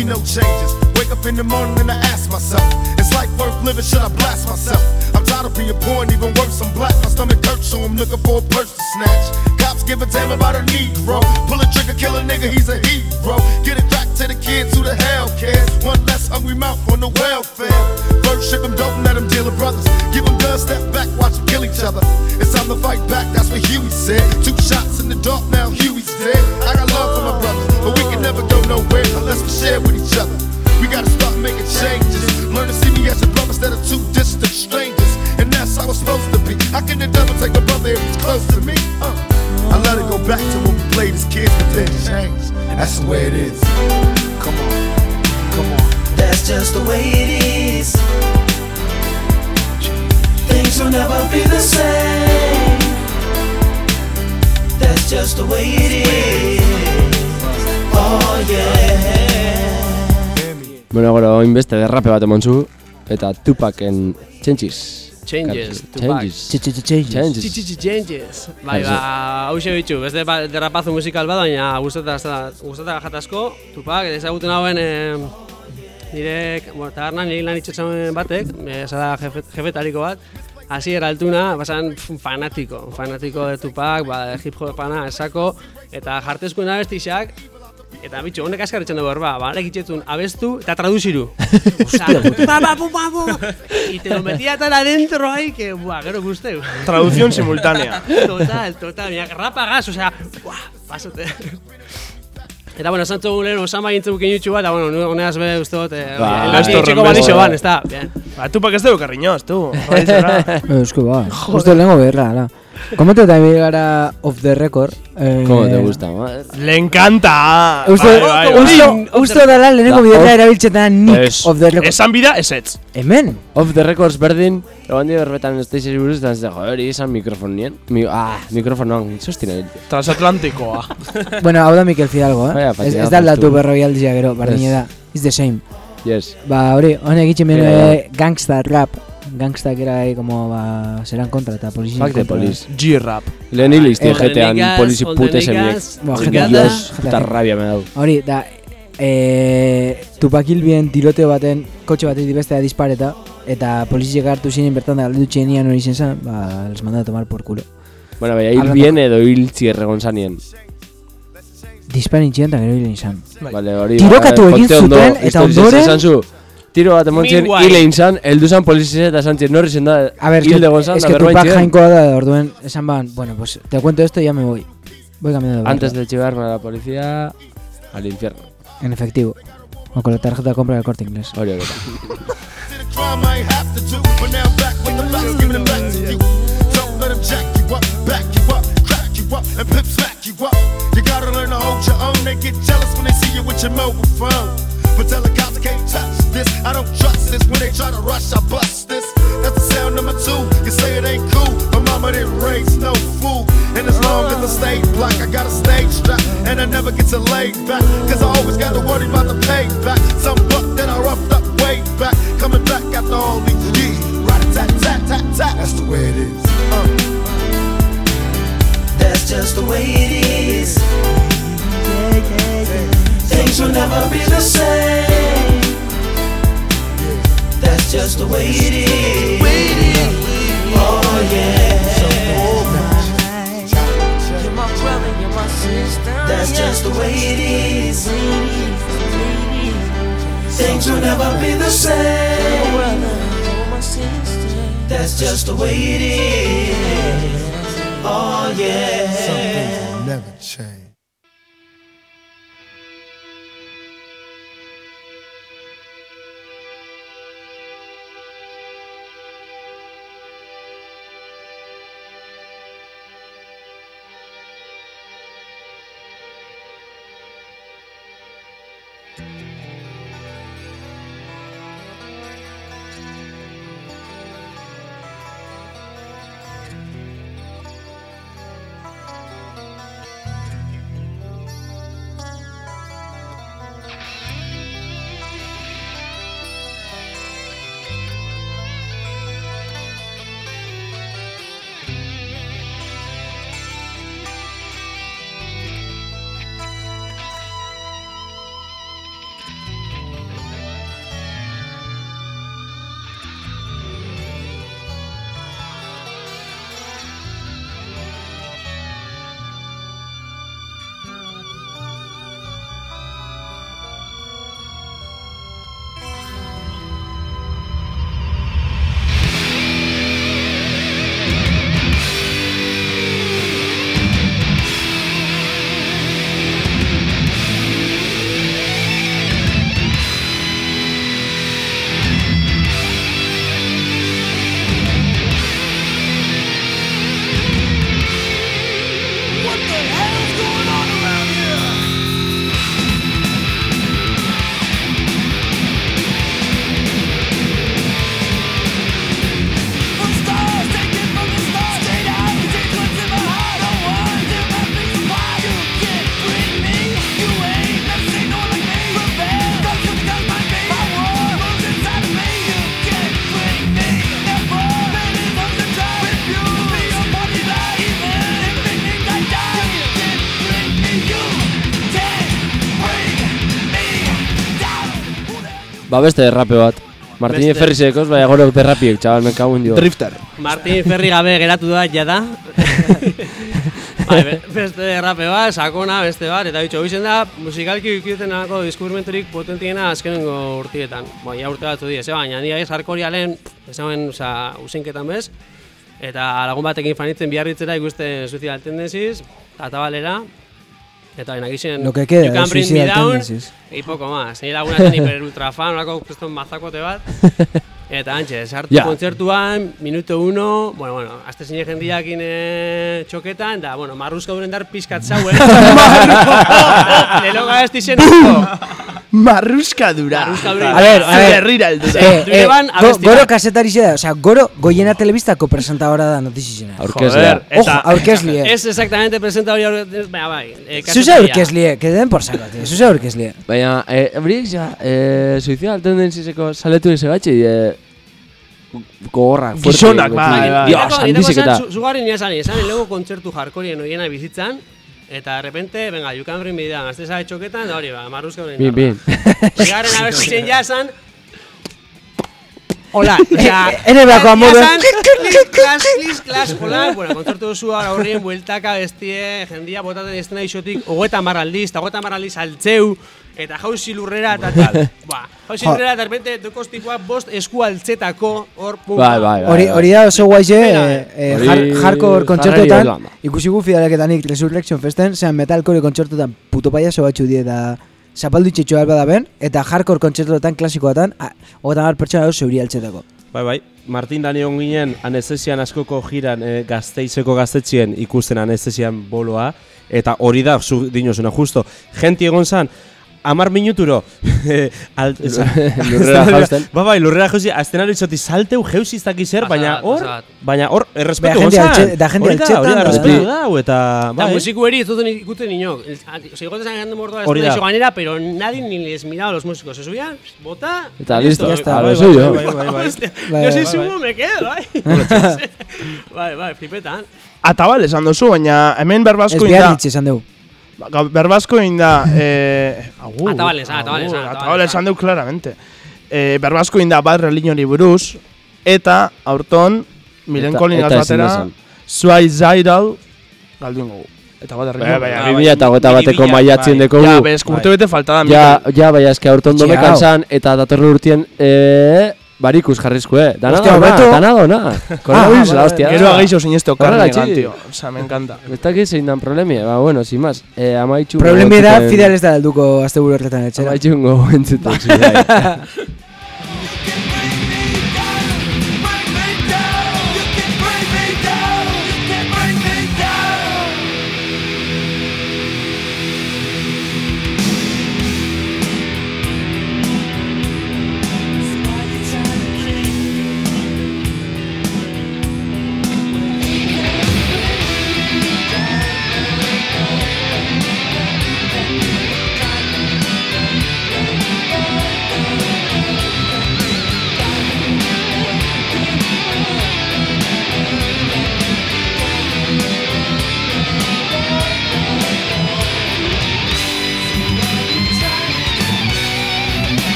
See no changes. Wake up in the morning and I ask myself, is life worth living? Should I blast myself? I'm tired of being poor and even worse, I'm black. My stomach hurts, so I'm looking for a purse to snatch. Cops give a damn about a Negro. Pull a trigger, kill a nigga, he's a hero. Get it back to the kids who the hell cares. One less hungry mouth on the welfare. First ship them, don't let them deal with brothers. Give them guns, step back, watch them kill each other. It's time to fight back, that's what Huey said. Two shots in the dark, now Huey's dead. I got love for my brothers, but we can never go nowhere unless we share with each other. We gotta start making changes. Learn to see me as a brother instead of two distant strangers. And that's how it's supposed to be. How can the devil take a brother if he's close to me? Uh. I let it go back to when we played as kids, but then changed. That's the way it is. Come on, come on. That's just the way it is. Things will never be the same. That's just the way it is. Oh yeah. Bueno, gero, oinbeste derrape bat eman zu, eta Tupacen Changes. Changes. Changes. Changes. Changes. Changes. Bai, ba, hause bitxu, beste ba- derrapazu musikal bada, baina gustata gustata jatazko, tupak, ezaguten hauen eh, nire, bueno, tabernan nire lan itxetzen batek, eh, zara jefe, jefetariko bat, hasi altuna, basan pf, fanatiko, fanatiko de Tupac, ba, hip hopana esako, eta jartezkoen abestixak, Eta bitxo, honek askarritzen dugu ba, ba, itxetzun abestu eta traduziru. Osea, ba, ba, bu, ba, bu. Y te lo metía tan adentro ahí que, buah, gero gusteu. Traducción simultánea. Total, total, mira, rápagas, o sea, buah, pasote. Eta bueno, zantzu lehen osan bai intzu bukin jutxu bat, eta bueno, honeaz be uste dut, eh, Ba, el basti esto etxeko balixo ban, ez da, bien. Ba, tupak ez dugu karriñoz, tu. Eusko, ba. Justo lehenko berra, ala. Komente eta bide gara off the record. Eh, ¿Cómo te gusta? madre? Le encanta. Uste, Bai, bai, bai. uste, uste dala lehenengo Da, bidea off- erabiltzetan nik Ez. off the record. Esan bida, ez ez. Hemen? Off the records berdin, egon dio berbetan ez daiz buruz, eta ez da, joder, izan mikrofonien. Mi, ah, mikrofonoan, sostina biltu. Transatlantikoa. bueno, hau da Mikel Fidalgo, eh? Vaya, ez, patina, ez da aldatu justu. berroi aldia gero, bardine Ez. da. It's the same. Yes. Ba, hori, honek itxen Mira, bene gangsta rap. Gangsta que era ahí como, ba, zeran kontra eta polizien Fuck the police. G-rap. Lehen hil izti Eh, jetean Oldenicas, polizi putes emiek. Oldenicas, Ba, GTA. Dios, puta rabia me dau. Hori, da, eh, tupakil bien tiroteo baten, kotxe batetik bestea dispareta, eta poliziek hartu ziren bertan da galdu txenian hori izen zen, ba, les manda a tomar por culo. Bueno, baina hil Hablando- bien edo hil txierregon zanien. Disparin txien eta gero hile izan. Vale, hori Tirokatu ba, egin zuten, eta ondoren- Tiro bat emontzien hile inzan, heldu zan polizia eta esan zien, norri zen da, A ver, hilde es gonzan, que, es que Tupac jainkoa da, orduen, esan ban, bueno, pues te cuento esto y ya me voy. Voy cambiando de Antes de llevarme a la policía, al infierno. En efectivo. O con la tarjeta de compra del corte inglés. You up, and pimp smack you up. You gotta learn to hold your own. They get jealous when they see you with your mobile phone. But tell the cops I can't touch this. I don't trust this. When they try to rush, I bust this. That's the sound number two. You say it ain't cool. My mama didn't raise no fool. And as long as I stay black, I got a stage strap. And I never get to lay back. Cause I always got to worry about the payback. Some buck that I roughed up way back. Coming back after all these years. Right tat tat tat tat. That's the way it is. Uh. That's just the way it is. Things will never be the same. That's just the way it is. Oh yeah. You're my brother, you're my sister. That's just the way it is. Things will never be the same. That's just the way it is. Oh yeah. Ba beste derrape bat. Martini Beste. Ferrisekoz, baina gero derrapiek, txabal, me cago en dio. Drifter. Martin Ferri gabe geratu da, jada. bai, be- beste rape bat, sakona, beste bat, eta bitxo, hoizen da, musikalki ikuten alako deskubrimenturik potentiena azkenengo urtietan. Bai, ja urte batzu die, ze baina, nire ez hardcorea lehen, ezamen, oza, usinketan bez, eta lagun batekin fanitzen biarritzera ikusten Suicidal Tendencies, eta tabalera, eta baina gizien Lo que queda You Can de Bring Me Down, y poco más. Nire laguna zen hiper ultra fan, olako kriston mazakote bat, Eta antxe, sartu Ja. kontzertuan, minuto uno, bueno, bueno, azte zine jendiakin e, txoketan, da, bueno, marruzka duren dar pizkat zauen. Lelo gazti zen Marruska dura. Marruska dura. A ver, a ver. Herrira heldu da. Eh, eh, Dureban go, goro kasetari da, osea, goro goiena telebistako presentadora da notizizena. Aurkezlea. Ojo, aurkezlie. Es exactamente presenta hori. Baina, bai. eh, Zuze kasetaria. aurkezlie, que den por saco, tío. Zuze aurkezlie. Baina, eh, horiek ja, eh, suizidal tendenzizeko saletu eze batxe, eh, gogorrak, fuerte. Gizonak, bai, bai. Nitako- handizek nitako eta... Zugarri nire esan, esan lego kontzertu jarkorien oiena bizitzan, eta de repente, venga, you can bring me down, azte zabe txoketan, da hori ba, marruzka horien Bien, bien. Bigarren abestutzen jasan, Hola, osea, Ene beako amore. jasan, klis, klas, klis, klas, hola, bueno, kontzertu duzu ara horrien bueltaka bestie, jendia botaten ez nahi xotik, hogeita marraldiz, eta hogeita marraldiz altzeu, eta jauzi lurrera, eta tal. Ba, jauzi lurrera, eta repente, dokostikoa bost esku altzetako, hor, pum, Bai, bai, bai. Hori hori da oso guaize, eh, eh, hardcore kontzertuetan, ikusi gu fidaleketanik Resurrection Festen, zean metalcore kontzertuetan puto paiaso batxu die da zapaldu itxetxo alba da ben, eta hardcore kontzertuetan klasikoetan, a- hogeita mar pertsona dauz zeuri altzetako. Bai, bai. Martin Dani on ginen anestesian askoko jiran e, gazteizeko gaztetxien ikusten anestesian boloa. Eta hori da, zu dinozuna, justo. Genti egon zan, amar minuturo. al, eza- Lurrera jausten. Ba, bai, lurrera jauzi, aztenaro itzoti salteu jeuzi ez dakiz zer, baina hor, baina hor, errespetu zan. altxe- da jende da, altxetan hori da, da. errespetu dau, eta, Eta bai. musiku eri ez duten ikuten inok. Osa, igual te salen mordoa da. de manera, pero nadie ni les miraba a los músicos. Se subían, bota... Eta listo, Ya está. a Bai, lo bai, suyo. bai, bai, bai, bai. Bai, Yo si bai, subo me quedo, bai. bai, bai, flipetan. Atabal esan duzu, baina hemen Ez berbasko inda. behar ditxe esan dugu. Berbasko inda. Eh, agur, Atabal esan, atabal agur, esan, atabal Atabal esan. esan dugu claramente. Eh, berbasko inda bat religioni buruz. Eta aurton, Milen ezin batera. da esan. Suicidal. Galdu ingo. Eta bat religioni. baina, bi mila eta hogeita bateko Bai, maiatzen bai. deko Ja, gu. bez, urte bete falta da. Ja, ja, baina eske aurton dome Txau. kansan, eta datorren urtien, eh, barikus jarrizko, eh. Dana Hostia, dona, hobeto. dana dona. Coronavirus, la hostia. Gero ageixo sineste Horrela, okarnegan, txiki. tío. Osa, me encanta. Ez dakit zein dan problemia, ba, bueno, sin más. Eh, amaitxu... Problemi da, Fidel ez da helduko azte buru horretan etxera. Amaitxu ngo entzuten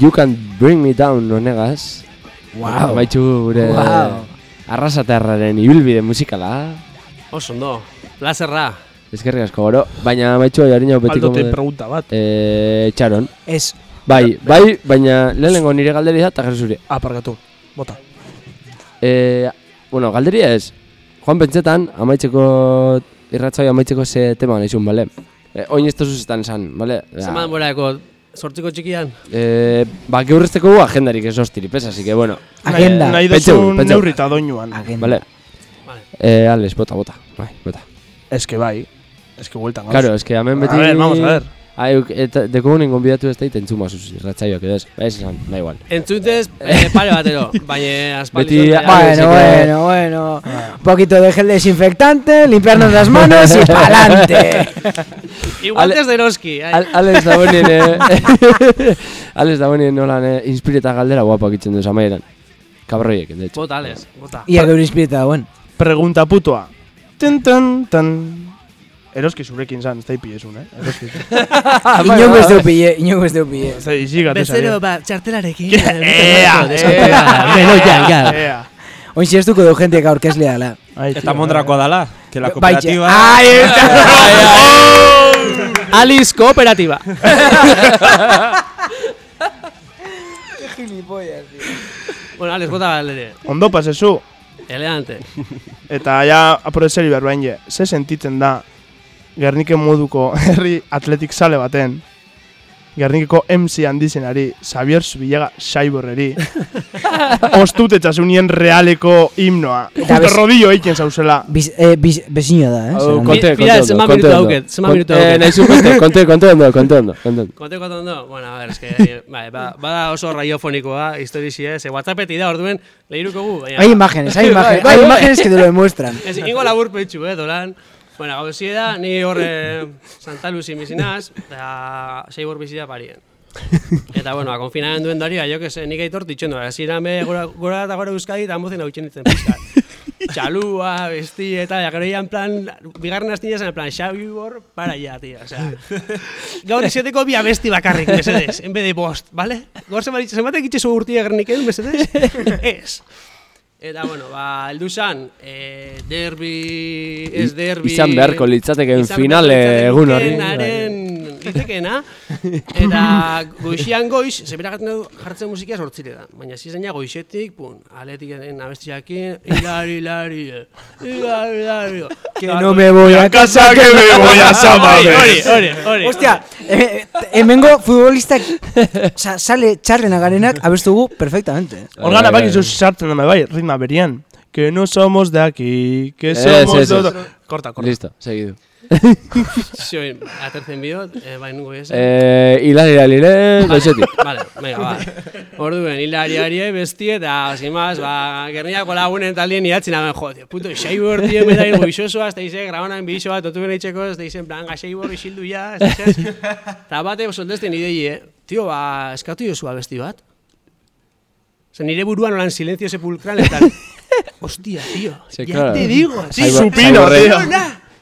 you can bring me down honegaz. Wow. Amaitxu gure Wow. arrasatearraren ibilbide musikala. Oso ondo, plazerra. Eskerrik asko goro, baina amaitxu jarina betiko Aldo pregunta bat. Eh, txaron. Ez, Bai, bai, baina lehenengo nire galderi da, eta gero. Aparkatu. Bota. Eh, bueno, galderia ez. Juan pentsetan, amaitzeko irratzaio amaitzeko ze tema nahizun, bale? Eh, oin ez tozuz estan esan, bale? Zema denborako, sortziko txikian. Eh, ba, geurrezteko gu agendarik ez hostiripez, así que bueno. Agenda. Nahi Pentseu, duzun pentseu. neurri eta doinuan. Vale. Eh, Alex, bota, bota. Bai, bota. Ez que bai. Ez que vueltan Claro, es que hemen beti... A ver, vamos a ver. Ai, eta dekogunen gonbidatu ez da iten txuma zuz irratzaioak edo ez. Ba, ez esan, da igual. Entzutez, eh, pare batero, baina aspaldi. Beti- zonte- Bueno, bueno, bueno. Un poquito de gel desinfectante, limpiarnos las manos y pa'lante. Igual desde Eroski. ai. Al, Alex da bonien, eh, Alex da bonien nolan eh, inspireta galdera guapak itzen duz amaieran. Kabroiek, de hecho. Bota, Alex, bota. Ia gero inspirita dauen. Pregunta putoa. Ten, ten, ten. Eroski zurekin zan, ez da ipiesun, eh? Eroski. Inongo ez deu pille, inongo ez deu pille. Ez da izigat ez Bezero, ba, txartelarekin. Ea, Beno, ja, ja. Ea. Oin ziestuko deu jenteak aurkezlea dela. Eta mondrakoa dala, que la Bai, cooperativa... Ai, Alice Cooperativa. bueno, Alex, bota galdere. Ondo pasezu. Elegante. Eta ja behar bain je, ze sentitzen da Gernike moduko herri atletik sale baten Gernikeko MC handizenari Xavier Zubillaga Saiborreri Ostut etxasunien realeko himnoa Justo rodillo eiken zauzela Biz, eh, biz, beziño da, eh? Zelan. konte, konte konte ondo. dauket, zenbat Kon- minutu Eh, dauket. nahi zupenste, konte, konte ondo, konte ondo, konte ondo. Konte konta ondo? Bueno, a ver, es que, bai, ba, bada oso radiofonikoa, historizie, ze WhatsAppeti da, orduen, lehiruko gu, baina... Hay imágenes, hay imágenes, hay imágenes que te lo demuestran. Ez, ingo labur peitxu, eh, dolan. Bueno, gau da, ni horre Santa Luzi bizinaz, eta sei bor bizida parien. Eta, bueno, ba, konfinaren duen daria, jo que se, nik aitor ditxen doa, zira me gora, gora eta gora euskadi, eta mozen hau ditzen pizkat. Txalua, besti, eta ja, gero en plan, bigarren astinez en plan, Xabi bor, para ya, tío, o sea. Gaur izeteko bi abesti bakarrik, mesedez, en vez de bost, vale? Gaur zenbat zenbatek itxezu urtia gerniken, mesedez? Ez. Eta, bueno, ba, heldu zan, eh, derbi, ez derbi... Izan beharko litzatekeen izan finale egun horri. Litekeena, eta goixian goiz, zeberagatzen du jartzen musikia sortzire da. Baina zizaina goixetik, pun, aletik den abestiakin, hilari, hilari, eh, hilari, hilari. Que no me voy a casa, que me voy a Samamés. Hori, hori, hori. Hostia, eh, hemengo futbolistak sa, sale txarrena garenak abestugu perfectamente. Organa bak izuz sartzen dame bai, ritma berian Que no somos de aquí, que somos ez, de ez. otro Korta, korta Listo, seguidu. Zoin, atertzen biot, eh, bai nungo ez. Eh, hilari, hilari, goizetik. Vale, venga, ba. Orduen, hilari ari besti eta, sin más, ba, gerniako lagunen taldien idatzen agen, jo, tío, puto, Xaibor, tío, me da goixosoa, ez da ize, grabanan biixo bat, otu beneitzeko, ez da izen, plan, ga Xaibor isildu ja, ez da izen. Eta bate, soldesten idei, eh? Tio, ba, eskatu jozu abesti bat? Osa, nire buruan olan silencio sepulcral, eta, hostia, tío, Se, ya claro. te digo, Saibor- Supino, tío.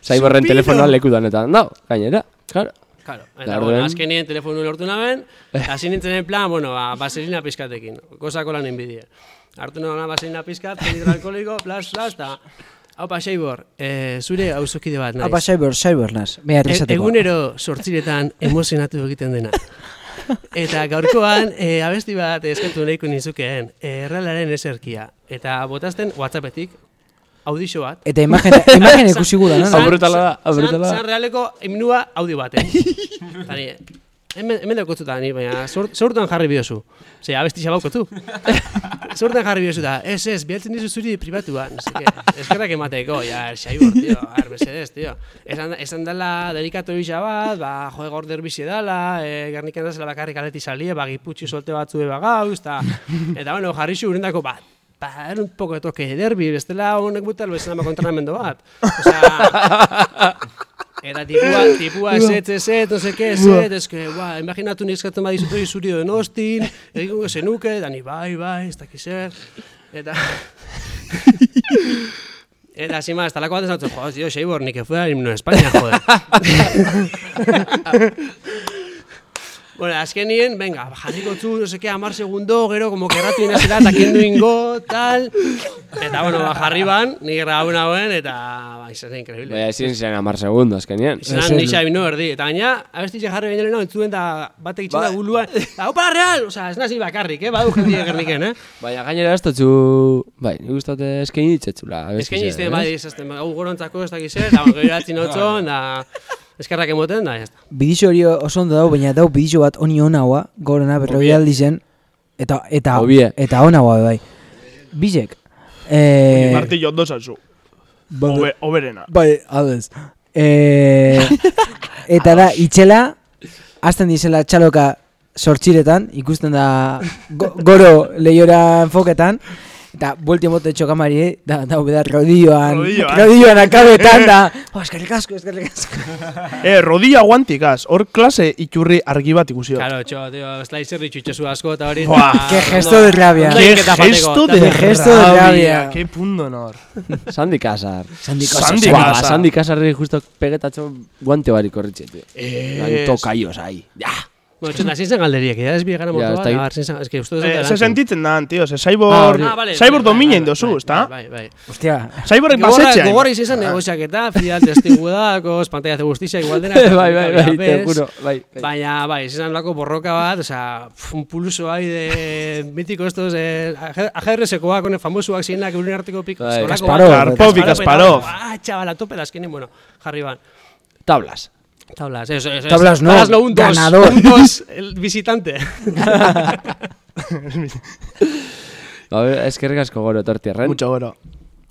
Saiborren telefonoa lekudan eta dau, gainera, claro. Claro, eta bueno, azkenien telefonu lortu naben, hasi nintzen en plan, bueno, ba, baselina pizkatekin, kosako lan enbidie. Hartu nagoen baselina pizkat, litro alkoholiko, plas, plas, eta... Haupa, Xaibor, eh, zure hauzokide bat naiz. Apa, cyber, cyber nas. Mea, E- errezateko. egunero sortziretan emozionatu egiten dena. Eta gaurkoan, e, abesti bat eskatu nahiko nizukeen, e, errealaren eserkia. Eta botazten WhatsAppetik, audixo bat. Eta imagen, imagen ikusi guda, no? Hau brutala da, hau Zan- brutala da. Zan realeko himnua audio baten. Tani, hemen, hemen daukotzuta ni, baina zortan jarri biozu. Ze, abesti xabaukotu. Zortan jarri biozu da, ez ez, bihaltzen dizu zuri pribatua, no seke. Eskerrak emateko, ja, xaibor, tío, ar, mesedez, tío. Esan, esan dela delikatu bisa bat, ba, joe gaur derbizi dala, e, gernikan dazela bakarrik aleti salie, ba, giputxi solte batzu eba gauz, ta, eta, bueno, jarri zu urendako, ba, ba, era un poco de toque de derbi, bestela honek butal bezala kontrenamendu bat. Osea, Eta tipua, tipua eset, eset, no seke, eset, eske, ba, imaginatu ni eskatzen badizu hori zuri donostin, egingo zenuke, eta ni bai, bai, ez dakiz zer, eta... Eta, sin más, talako bat esan jo, tío, Xeibor, ni que fue al himno de España, joder. Bueno, azkenien, venga, jarriko zu, no seke, amar segundo, gero, como kerratu inazela, eta kendu ingo, tal. Eta, bueno, ba, jarri ban, ni grabau nagoen, eta, ba, izan zen increíble. Baina ezin ziren amar segundu, azkenean. Izan nixa bino erdi, eta gaina, abestitxe jarri baino leheno, entzuen da batek itxen da gulua, da, opa, real! Osa, ez nazi bakarrik, eh? Badu jendia gerniken, eh? Baina gainera ez dutzu, bai, nik ustate eskaini ditzetzula. Eskaini izten, bai, ez azten, hau gorontzako ez dakiz zer, eta gero iratzen otzon, da, eskerrak emoten, da, jazta. Bidixo hori oso ondo dago, baina dau bidixo bat oni onaua, gorona berroi Obie. aldi zen, eta, eta, Obie. eta onaua bai. Bizek. Eh, Martillo ondo zazu. Obe, oberena. Bai, adez. Eh, eta da, itxela, hasten dizela txaloka sortxiretan, ikusten da go, goro lehiora enfoketan, eta buelti mote txokamari, da, da, da, rodilloan, Rodilloan. rodilloan akabetan, da, oh, eskerrik asko, eskerrik asko. Eh, rodilla guantikaz, hor klase iturri argi bat ikusio. Claro, txo, tío, slicer ditxutxezu asko eta hori. Qué gesto de rabia. pateko, gesto de gesto de rabia. Qué punto honor. Sandy Casar. Sandy Sandy Guau, Casar. Sandy Casarri justo pegetatxo guante bari korritxe, tío. Ganto kaios ahí. Ja. Bueno, txona, zin zen galderiek, ya ez bi gana Ja, motu ez bat, da- a ver, zin zen, ez que uste dut Eh, erantzun. se sentitzen da, tío, ze Ah, Cyborg, Ah, vale, Cyborg bai, domina bai, indozu, bai, ezta? Bai, bai. Hostia, Cyborg Gogorra, basetxean. gogorra izan negoziak eta, fidal testigu dako, pantalla de justizia igual dena. bai, bai, bai, te juro, bai. bai. Baina, bai, izan lako borroka bat, osea, pf, un pulso ahí de mítico estos, eh, ajedrezekoak, con famosuak zirenak euren arteko piko. Bai. Kasparov, Karpov y Kasparov. Ah, chaval, a tope, azkenin, bueno, jarri ban. Tablas. Tablas, eso, eso. Tablas no, Tablas no, un dos. ganador. Un dos, el visitante. A ver, eskerrik asko goro tortierren. Mucho goro.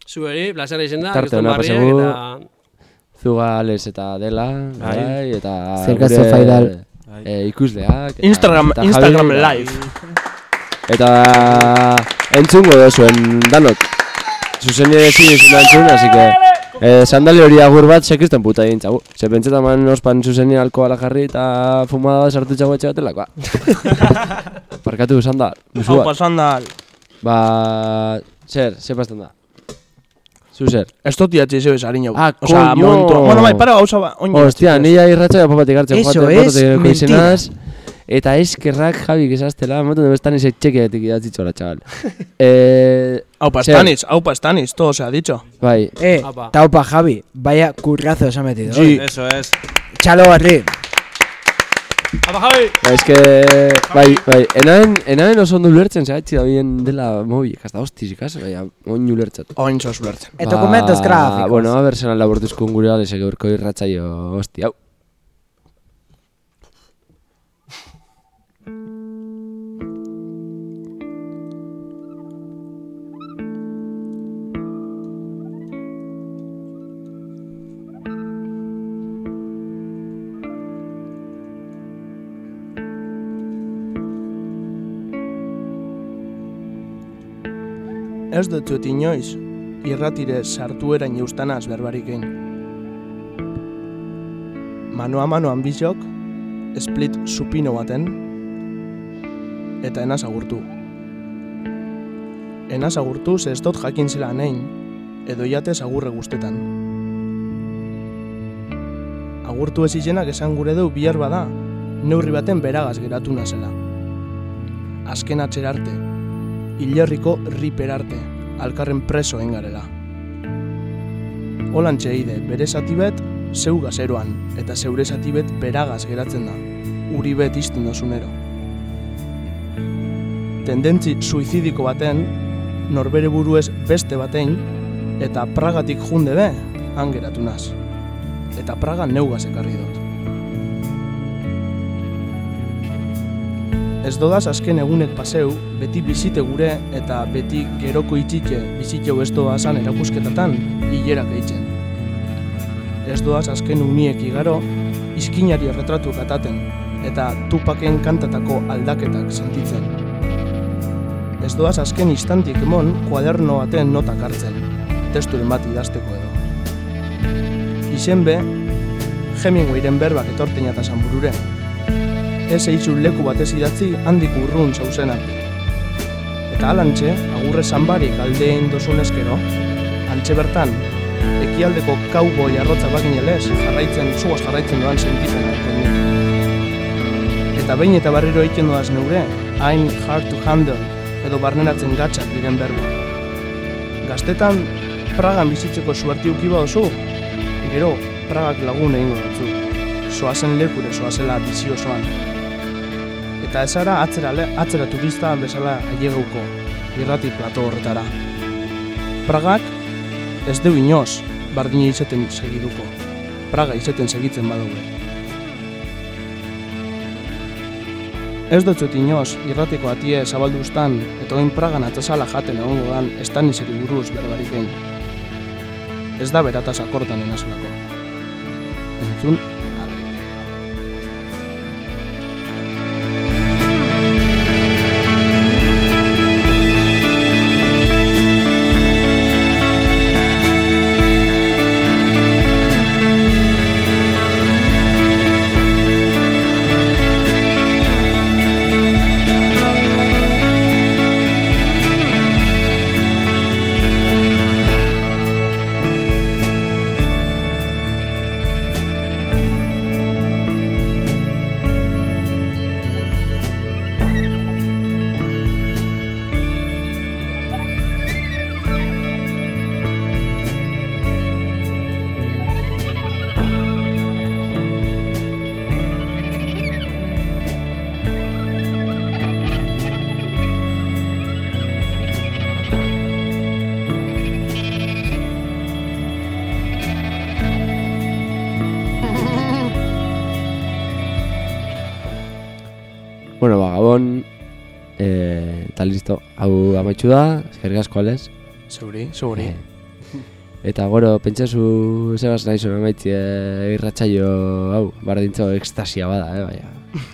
Zueri, placer izan da, Tarte kriston ona barriak, pasegu. eta... Zuga Alex eta Dela, bai, eta Zerkatzo gure, Faidal. eh, ikusleak. eta- Instagram, eta Instagram Javi, live. Eta entzungo dozuen danok. Zuzen ezin izan entzun, así que... Eh, sandali hori agur bat sekisten puta egin txagu. Se pentseta man ospan zuzeni alkohola jarri eta fumada sartu txagu etxe batelakoa. Parkatu sandal, Hau musua. pasan da. Ba... Zer, zer pastan da? Zu zer? Ez dut iatxe zebe sariño. Ah, Osea, coño. momentu. Bueno, bai, para gauza ba. iratxe, nila irratxa papatik hartzen Eso joaten es mentira. Eta eskerrak Javi gizaztela, moten dut estan izek txekiatik idatzitxola, chaval. eh, Hau pa Zer? Stanis, hau pa Stanis, todo se ha dicho. bai, Eh, Apa. taupa Javi, vaya currazo se ha metido. Sí. Eso es. Chalo barri. Apa, Javi! ba, eske, bai, bai, enaben, enaben oso ondo ulertzen, zehatzi da bien dela mobi, hasta hostiz ikas, bai, oin ulertzat. Oin sos ulertzen. E documentos gráficos. Bueno, a ver, zelan labortuzkun gure alesek eurko irratzaio, hosti, hau. Ez dut zut inoiz, irratire sartu erain eustanaz berbarik egin. Manoa manoan bizok, split supino baten, eta enaz agurtu. Enaz agurtu ze ez dut jakin zela nein, edo jatez agurre guztetan. Agurtu ez izenak esan gure deu bihar bada, neurri baten beragaz geratu nazela. Azken atxera arte, hilerriko riper arte, alkarren preso engarela. Holan txeide, bere zati bet, zeu gazeroan, eta zeure zati bet beragaz geratzen da, uri bet izten dozunero. Tendentzi suizidiko baten, norbere buruez beste batein, eta pragatik junde be, han geratu naz. Eta praga neugaz ekarri dut. Ez dodaz azken egunek paseu, beti bizite gure eta beti geroko itxitxe bizitxeu ez doazan erakusketatan hilerak eitzen. Ez doaz azken uniek igaro, iskinari erretratu kataten eta tupaken kantatako aldaketak sentitzen. Ez doaz azken instantik emon kuaderno baten notak hartzen, testuren bat idazteko edo. Izen be, Hemingwayren berbak etorten eta burure, ez eitzun leku batez idatzi handik urrun zauzen arte. Eta alantxe, agurre zanbarik aldeen dozun eskero, antxe bertan, ekialdeko kauboi arrotza baginelez, jarraitzen, zuaz jarraitzen doan sentitzen hartzen nik. Eta behin eta barriro egiten doaz neure, hain hard to handle, edo barneratzen gatxak diren berba. Gaztetan, Pragan bizitzeko suerti ukiba oso, gero, Pragak lagun egingo dutzu. Soazen lekure, soazela bizi osoan. Eta ezara atzera, atzera turista bezala ailegeuko, irrati plato horretara. Pragak ez du inoz, bardine izaten segiduko. Praga izaten segitzen badugu. Ez dutzut inoz, irratiko atie zabalduztan, eta oin Pragan atzazala jaten egongo dan, estaniseri buruz berbarik. Ez da berataz akortan enazulako. Entzun, da, eskerrik asko alez. Zeuri, zeuri. Eta goro, pentsazu zegaz nahi zuen amaitzi eh, irratsaio hau, bardintzo ekstasia bada, eh, baina.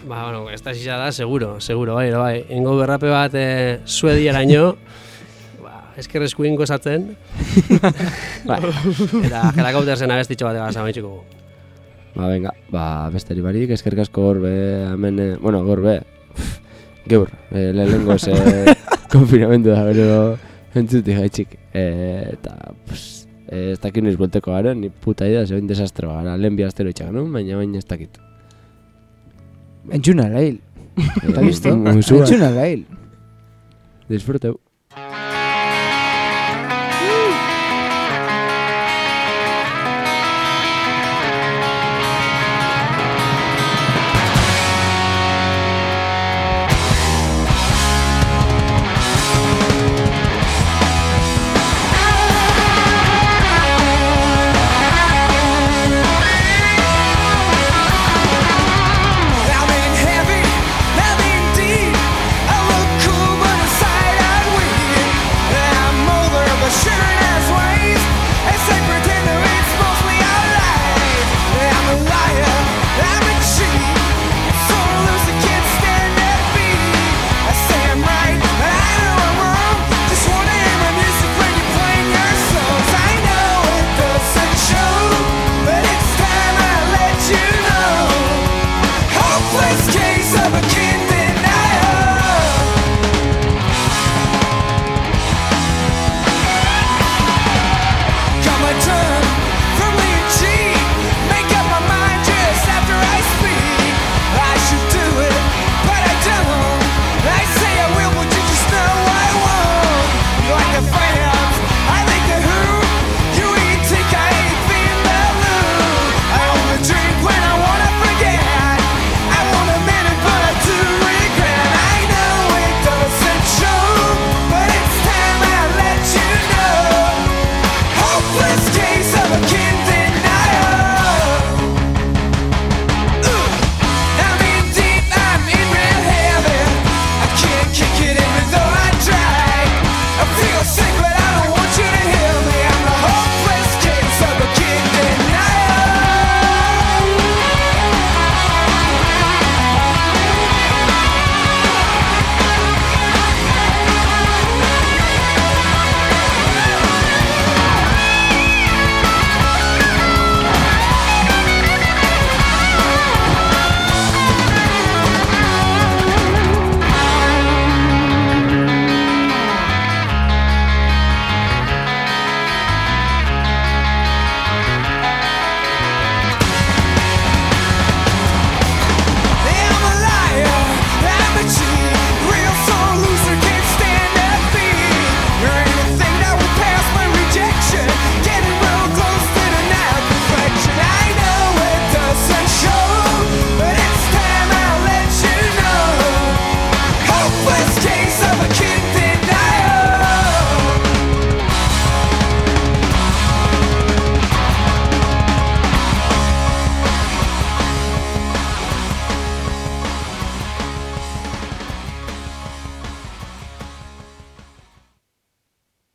Ba, bueno, ez da seguro, seguro, bai, bai. Ingo berrape bat e, suediaraino, ba, eskerrezku ingo zatzen. Bai. Eta jelakauterzen abestitxo bat egaz amaitxuko. Ba, venga, ba, besteri barik, eskerrik asko gaur be, hemen, eh, bueno, gaur be, geur, eh, lehenengo ze konfinamendu da, gero entzuti gaitxik. Eh, eta, pues, eh, ez dakit noiz buelteko garen, ni puta idea, zegoen desastre gara, lehen bi astero itxak, no? baina baina ez dakit. Entzuna lail. Eta listo. Entzuna lail. Disfruteu.